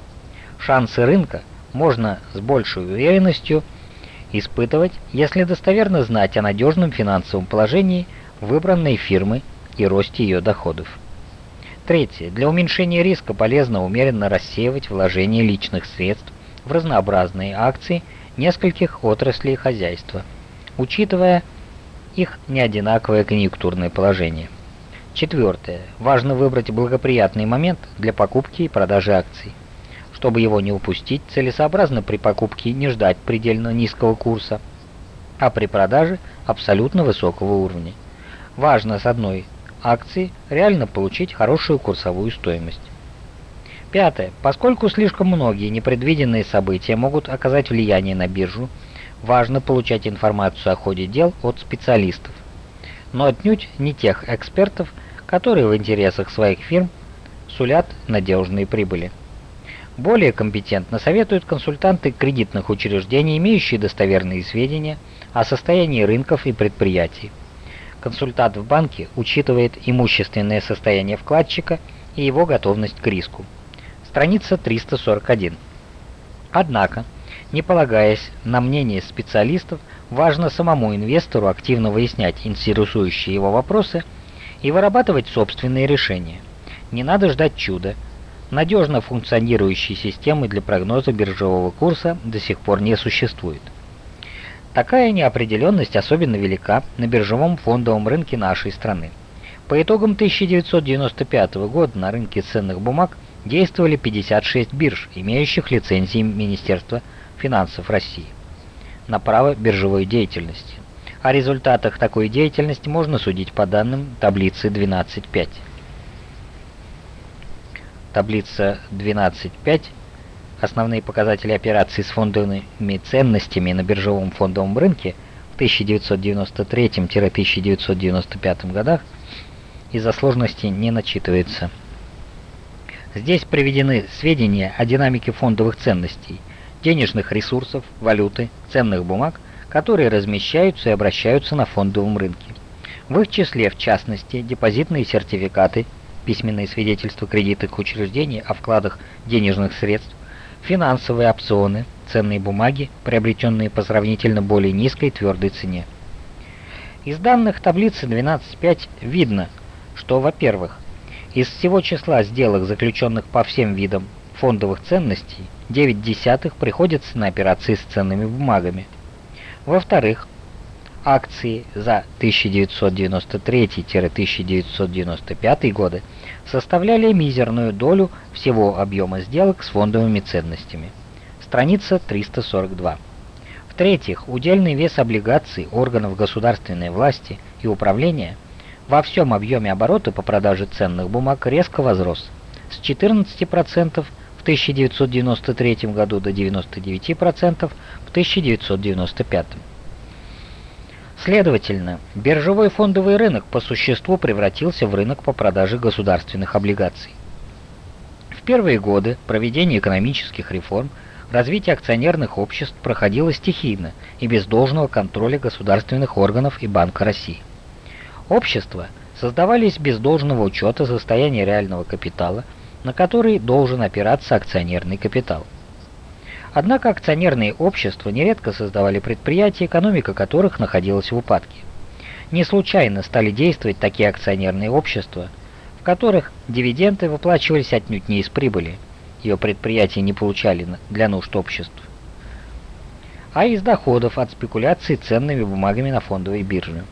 Шансы рынка можно с большей уверенностью испытывать, если достоверно знать о надежном финансовом положении выбранной фирмы и росте ее доходов. Третье. Для уменьшения риска полезно умеренно рассеивать вложения личных средств в разнообразные акции нескольких отраслей хозяйства, учитывая их неодинаковое конъюнктурное положение. Четвертое. Важно выбрать благоприятный момент для покупки и продажи акций. Чтобы его не упустить, целесообразно при покупке не ждать предельно низкого курса, а при продаже абсолютно высокого уровня. Важно с одной акции реально получить хорошую курсовую стоимость. Пятое. Поскольку слишком многие непредвиденные события могут оказать влияние на биржу, важно получать информацию о ходе дел от специалистов, но отнюдь не тех экспертов, которые в интересах своих фирм сулят надежные прибыли. Более компетентно советуют консультанты кредитных учреждений, имеющие достоверные сведения о состоянии рынков и предприятий. Консультант в банке учитывает имущественное состояние вкладчика и его готовность к риску. Страница 341. Однако, не полагаясь на мнение специалистов, важно самому инвестору активно выяснять интересующие его вопросы и вырабатывать собственные решения. Не надо ждать чуда. Надежно функционирующей системы для прогноза биржевого курса до сих пор не существует. Такая неопределенность особенно велика на биржевом фондовом рынке нашей страны. По итогам 1995 года на рынке ценных бумаг действовали 56 бирж, имеющих лицензии Министерства финансов России на право биржевой деятельности. О результатах такой деятельности можно судить по данным таблицы 12.5. Таблица 12.5 Основные показатели операций с фондовыми ценностями на биржевом фондовом рынке в 1993-1995 годах из-за сложности не начитывается. Здесь приведены сведения о динамике фондовых ценностей, денежных ресурсов, валюты, ценных бумаг, которые размещаются и обращаются на фондовом рынке. В их числе, в частности, депозитные сертификаты, письменные свидетельства кредитных учреждений о вкладах денежных средств, финансовые опционы, ценные бумаги, приобретенные по сравнительно более низкой твердой цене. Из данных таблицы 12.5 видно, что, во-первых, из всего числа сделок, заключенных по всем видам фондовых ценностей, 9 десятых приходится на операции с ценными бумагами. Во-вторых, акции за 1993-1995 годы составляли мизерную долю всего объема сделок с фондовыми ценностями. Страница 342. В-третьих, удельный вес облигаций органов государственной власти и управления во всем объеме оборота по продаже ценных бумаг резко возрос с 14% в 1993 году до 99% в 1995. Следовательно, биржевой фондовый рынок по существу превратился в рынок по продаже государственных облигаций. В первые годы проведения экономических реформ развитие акционерных обществ проходило стихийно и без должного контроля государственных органов и Банка России. Общества создавались без должного учета состояния реального капитала, на который должен опираться акционерный капитал. Однако акционерные общества нередко создавали предприятия, экономика которых находилась в упадке. Не случайно стали действовать такие акционерные общества, в которых дивиденды выплачивались отнюдь не из прибыли, ее предприятия не получали для нужд обществ, а из доходов от спекуляций ценными бумагами на фондовой бирже.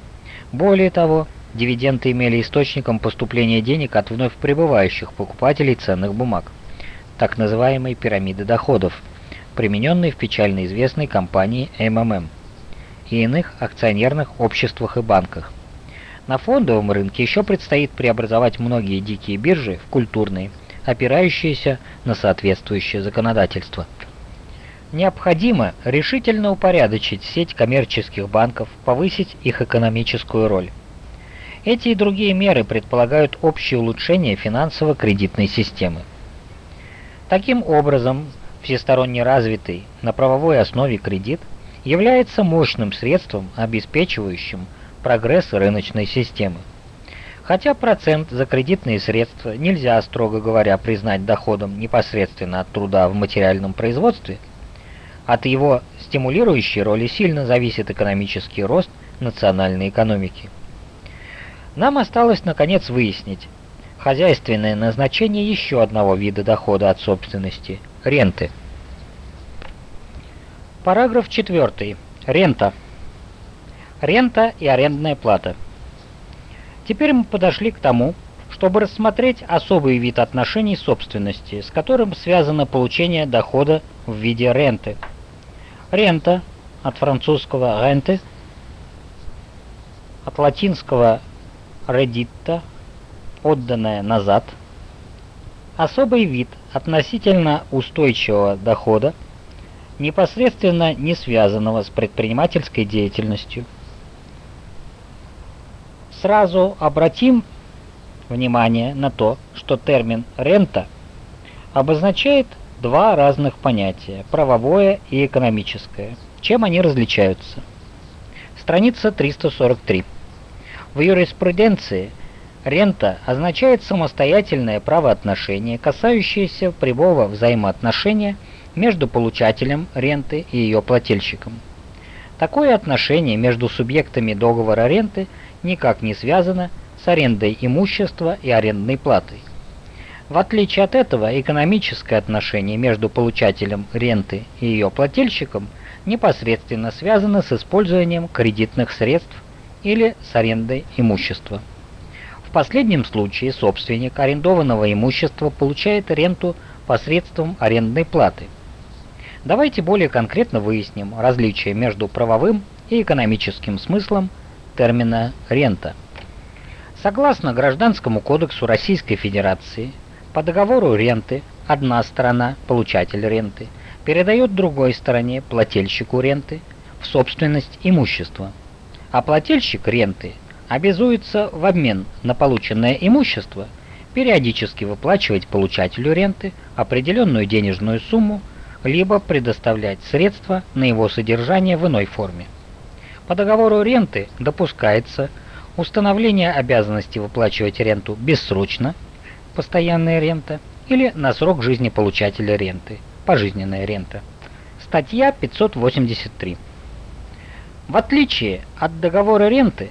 Более того, дивиденды имели источником поступления денег от вновь прибывающих покупателей ценных бумаг, так называемой пирамиды доходов – примененный в печально известной компании МММ и иных акционерных обществах и банках. На фондовом рынке еще предстоит преобразовать многие дикие биржи в культурные, опирающиеся на соответствующее законодательство. Необходимо решительно упорядочить сеть коммерческих банков, повысить их экономическую роль. Эти и другие меры предполагают общее улучшение финансово-кредитной системы. Таким образом, всесторонне развитый на правовой основе кредит является мощным средством, обеспечивающим прогресс рыночной системы. Хотя процент за кредитные средства нельзя, строго говоря, признать доходом непосредственно от труда в материальном производстве, от его стимулирующей роли сильно зависит экономический рост национальной экономики. Нам осталось наконец выяснить хозяйственное назначение еще одного вида дохода от собственности – ренты. Параграф 4. Рента. Рента и арендная плата. Теперь мы подошли к тому, чтобы рассмотреть особый вид отношений собственности, с которым связано получение дохода в виде ренты. Рента от французского ренты, от латинского редитта, отданная назад – Особый вид относительно устойчивого дохода, непосредственно не связанного с предпринимательской деятельностью. Сразу обратим внимание на то, что термин «рента» обозначает два разных понятия – правовое и экономическое. Чем они различаются? Страница 343. В юриспруденции – Рента означает самостоятельное правоотношение, касающееся прямого взаимоотношения между получателем ренты и ее плательщиком. Такое отношение между субъектами договора ренты никак не связано с арендой имущества и арендной платой. В отличие от этого, экономическое отношение между получателем ренты и ее плательщиком непосредственно связано с использованием кредитных средств или с арендой имущества последнем случае собственник арендованного имущества получает ренту посредством арендной платы. Давайте более конкретно выясним различия между правовым и экономическим смыслом термина «рента». Согласно Гражданскому кодексу Российской Федерации, по договору ренты одна сторона, получатель ренты, передает другой стороне, плательщику ренты, в собственность имущество, а плательщик ренты обязуется в обмен на полученное имущество периодически выплачивать получателю ренты определенную денежную сумму, либо предоставлять средства на его содержание в иной форме. По договору ренты допускается установление обязанности выплачивать ренту бессрочно, постоянная рента, или на срок жизни получателя ренты, пожизненная рента. Статья 583. В отличие от договора ренты,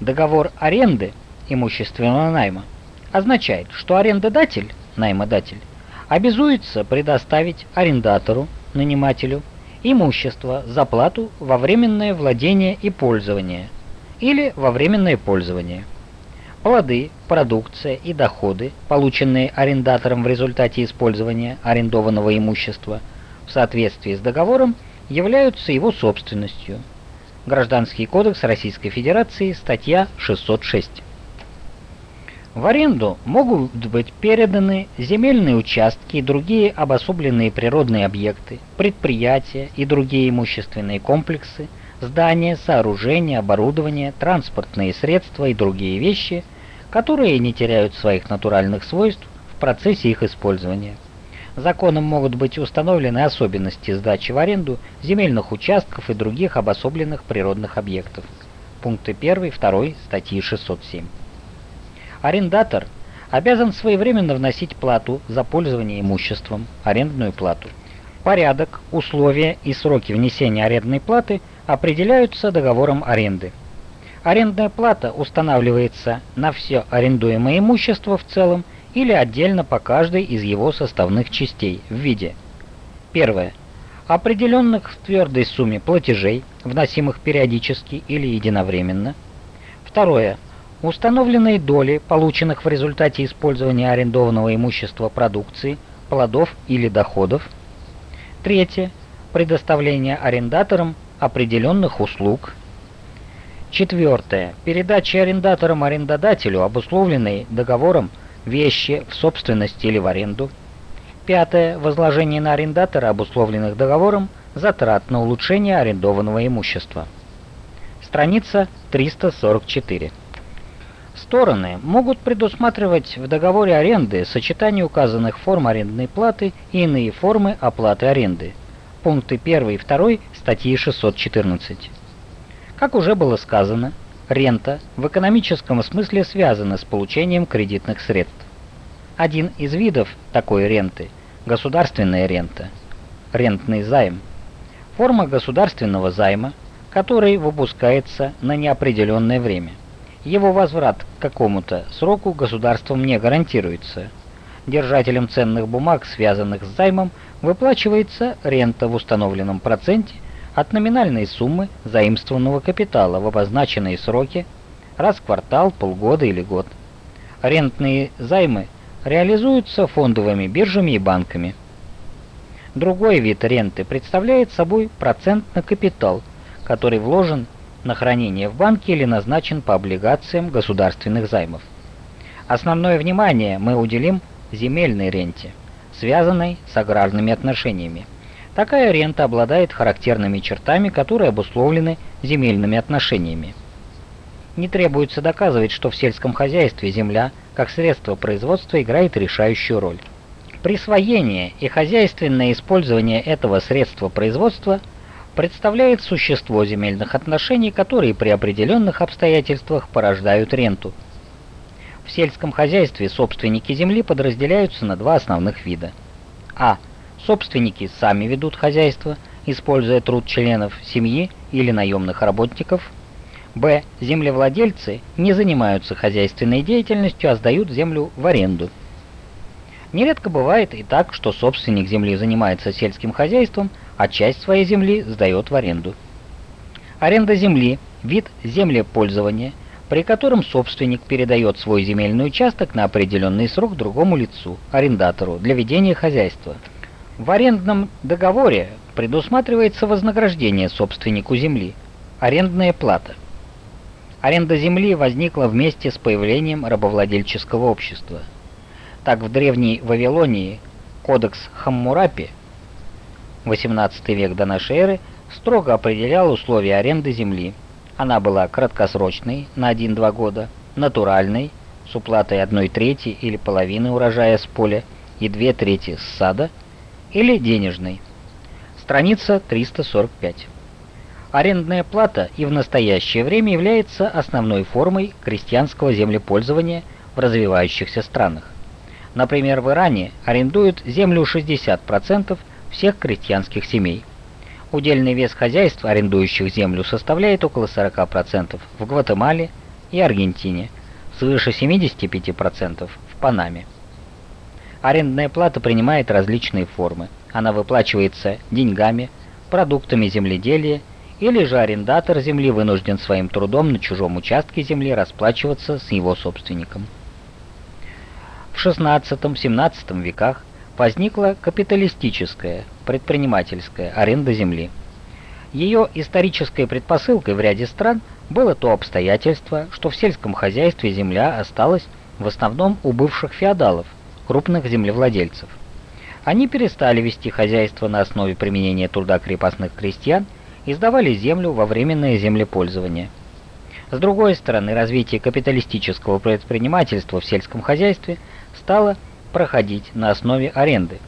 договор аренды имущественного найма означает, что арендодатель, наймодатель, обязуется предоставить арендатору, нанимателю, имущество за плату во временное владение и пользование или во временное пользование. Плоды, продукция и доходы, полученные арендатором в результате использования арендованного имущества в соответствии с договором, являются его собственностью. Гражданский кодекс Российской Федерации, статья 606. В аренду могут быть переданы земельные участки и другие обособленные природные объекты, предприятия и другие имущественные комплексы, здания, сооружения, оборудование, транспортные средства и другие вещи – которые не теряют своих натуральных свойств в процессе их использования. Законом могут быть установлены особенности сдачи в аренду земельных участков и других обособленных природных объектов. Пункты 1 и 2 статьи 607. Арендатор обязан своевременно вносить плату за пользование имуществом, арендную плату. Порядок, условия и сроки внесения арендной платы определяются договором аренды. Арендная плата устанавливается на все арендуемое имущество в целом или отдельно по каждой из его составных частей в виде Первое. Определенных в твердой сумме платежей, вносимых периодически или единовременно. Второе. Установленные доли, полученных в результате использования арендованного имущества продукции, плодов или доходов. Третье. Предоставление арендаторам определенных услуг Четвертое. Передача арендатором арендодателю, обусловленной договором, вещи в собственность или в аренду. Пятое. Возложение на арендатора, обусловленных договором, затрат на улучшение арендованного имущества. Страница 344. Стороны могут предусматривать в договоре аренды сочетание указанных форм арендной платы и иные формы оплаты аренды. Пункты 1 и 2 статьи 614. Как уже было сказано, рента в экономическом смысле связана с получением кредитных средств. Один из видов такой ренты – государственная рента, рентный займ. Форма государственного займа, который выпускается на неопределенное время. Его возврат к какому-то сроку государством не гарантируется. Держателям ценных бумаг, связанных с займом, выплачивается рента в установленном проценте от номинальной суммы заимствованного капитала в обозначенные сроки раз в квартал, полгода или год. Рентные займы реализуются фондовыми биржами и банками. Другой вид ренты представляет собой процент на капитал, который вложен на хранение в банке или назначен по облигациям государственных займов. Основное внимание мы уделим земельной ренте, связанной с аграрными отношениями. Такая рента обладает характерными чертами, которые обусловлены земельными отношениями. Не требуется доказывать, что в сельском хозяйстве земля, как средство производства, играет решающую роль. Присвоение и хозяйственное использование этого средства производства представляет существо земельных отношений, которые при определенных обстоятельствах порождают ренту. В сельском хозяйстве собственники земли подразделяются на два основных вида. А – Собственники сами ведут хозяйство, используя труд членов семьи или наемных работников. Б. Землевладельцы не занимаются хозяйственной деятельностью, а сдают землю в аренду. Нередко бывает и так, что собственник земли занимается сельским хозяйством, а часть своей земли сдает в аренду. Аренда земли – вид землепользования, при котором собственник передает свой земельный участок на определенный срок другому лицу, арендатору, для ведения хозяйства – в арендном договоре предусматривается вознаграждение собственнику земли, Арендная плата. Аренда земли возникла вместе с появлением рабовладельческого общества. Так в древней Вавилонии кодекс Хаммурапи 18 век до нашей эры строго определял условия аренды земли. Она была краткосрочной на 1-2 года, натуральной с уплатой 1 трети или половины урожая с поля и 2 трети с сада или денежной. Страница 345. Арендная плата и в настоящее время является основной формой крестьянского землепользования в развивающихся странах. Например, в Иране арендуют землю 60% всех крестьянских семей. Удельный вес хозяйств, арендующих землю, составляет около 40% в Гватемале и Аргентине, свыше 75% в Панаме. Арендная плата принимает различные формы. Она выплачивается деньгами, продуктами земледелия или же арендатор земли вынужден своим трудом на чужом участке земли расплачиваться с его собственником. В XVI-XVII веках возникла капиталистическая, предпринимательская аренда земли. Ее исторической предпосылкой в ряде стран было то обстоятельство, что в сельском хозяйстве земля осталась в основном у бывших феодалов, крупных землевладельцев. Они перестали вести хозяйство на основе применения труда крепостных крестьян и сдавали землю во временное землепользование. С другой стороны, развитие капиталистического предпринимательства в сельском хозяйстве стало проходить на основе аренды.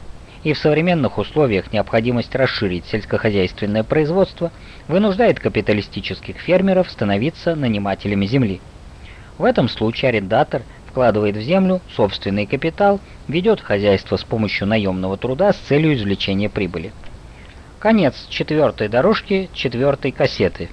И в современных условиях необходимость расширить сельскохозяйственное производство вынуждает капиталистических фермеров становиться нанимателями земли. В этом случае арендатор вкладывает в землю собственный капитал, ведет хозяйство с помощью наемного труда с целью извлечения прибыли. Конец четвертой дорожки четвертой кассеты.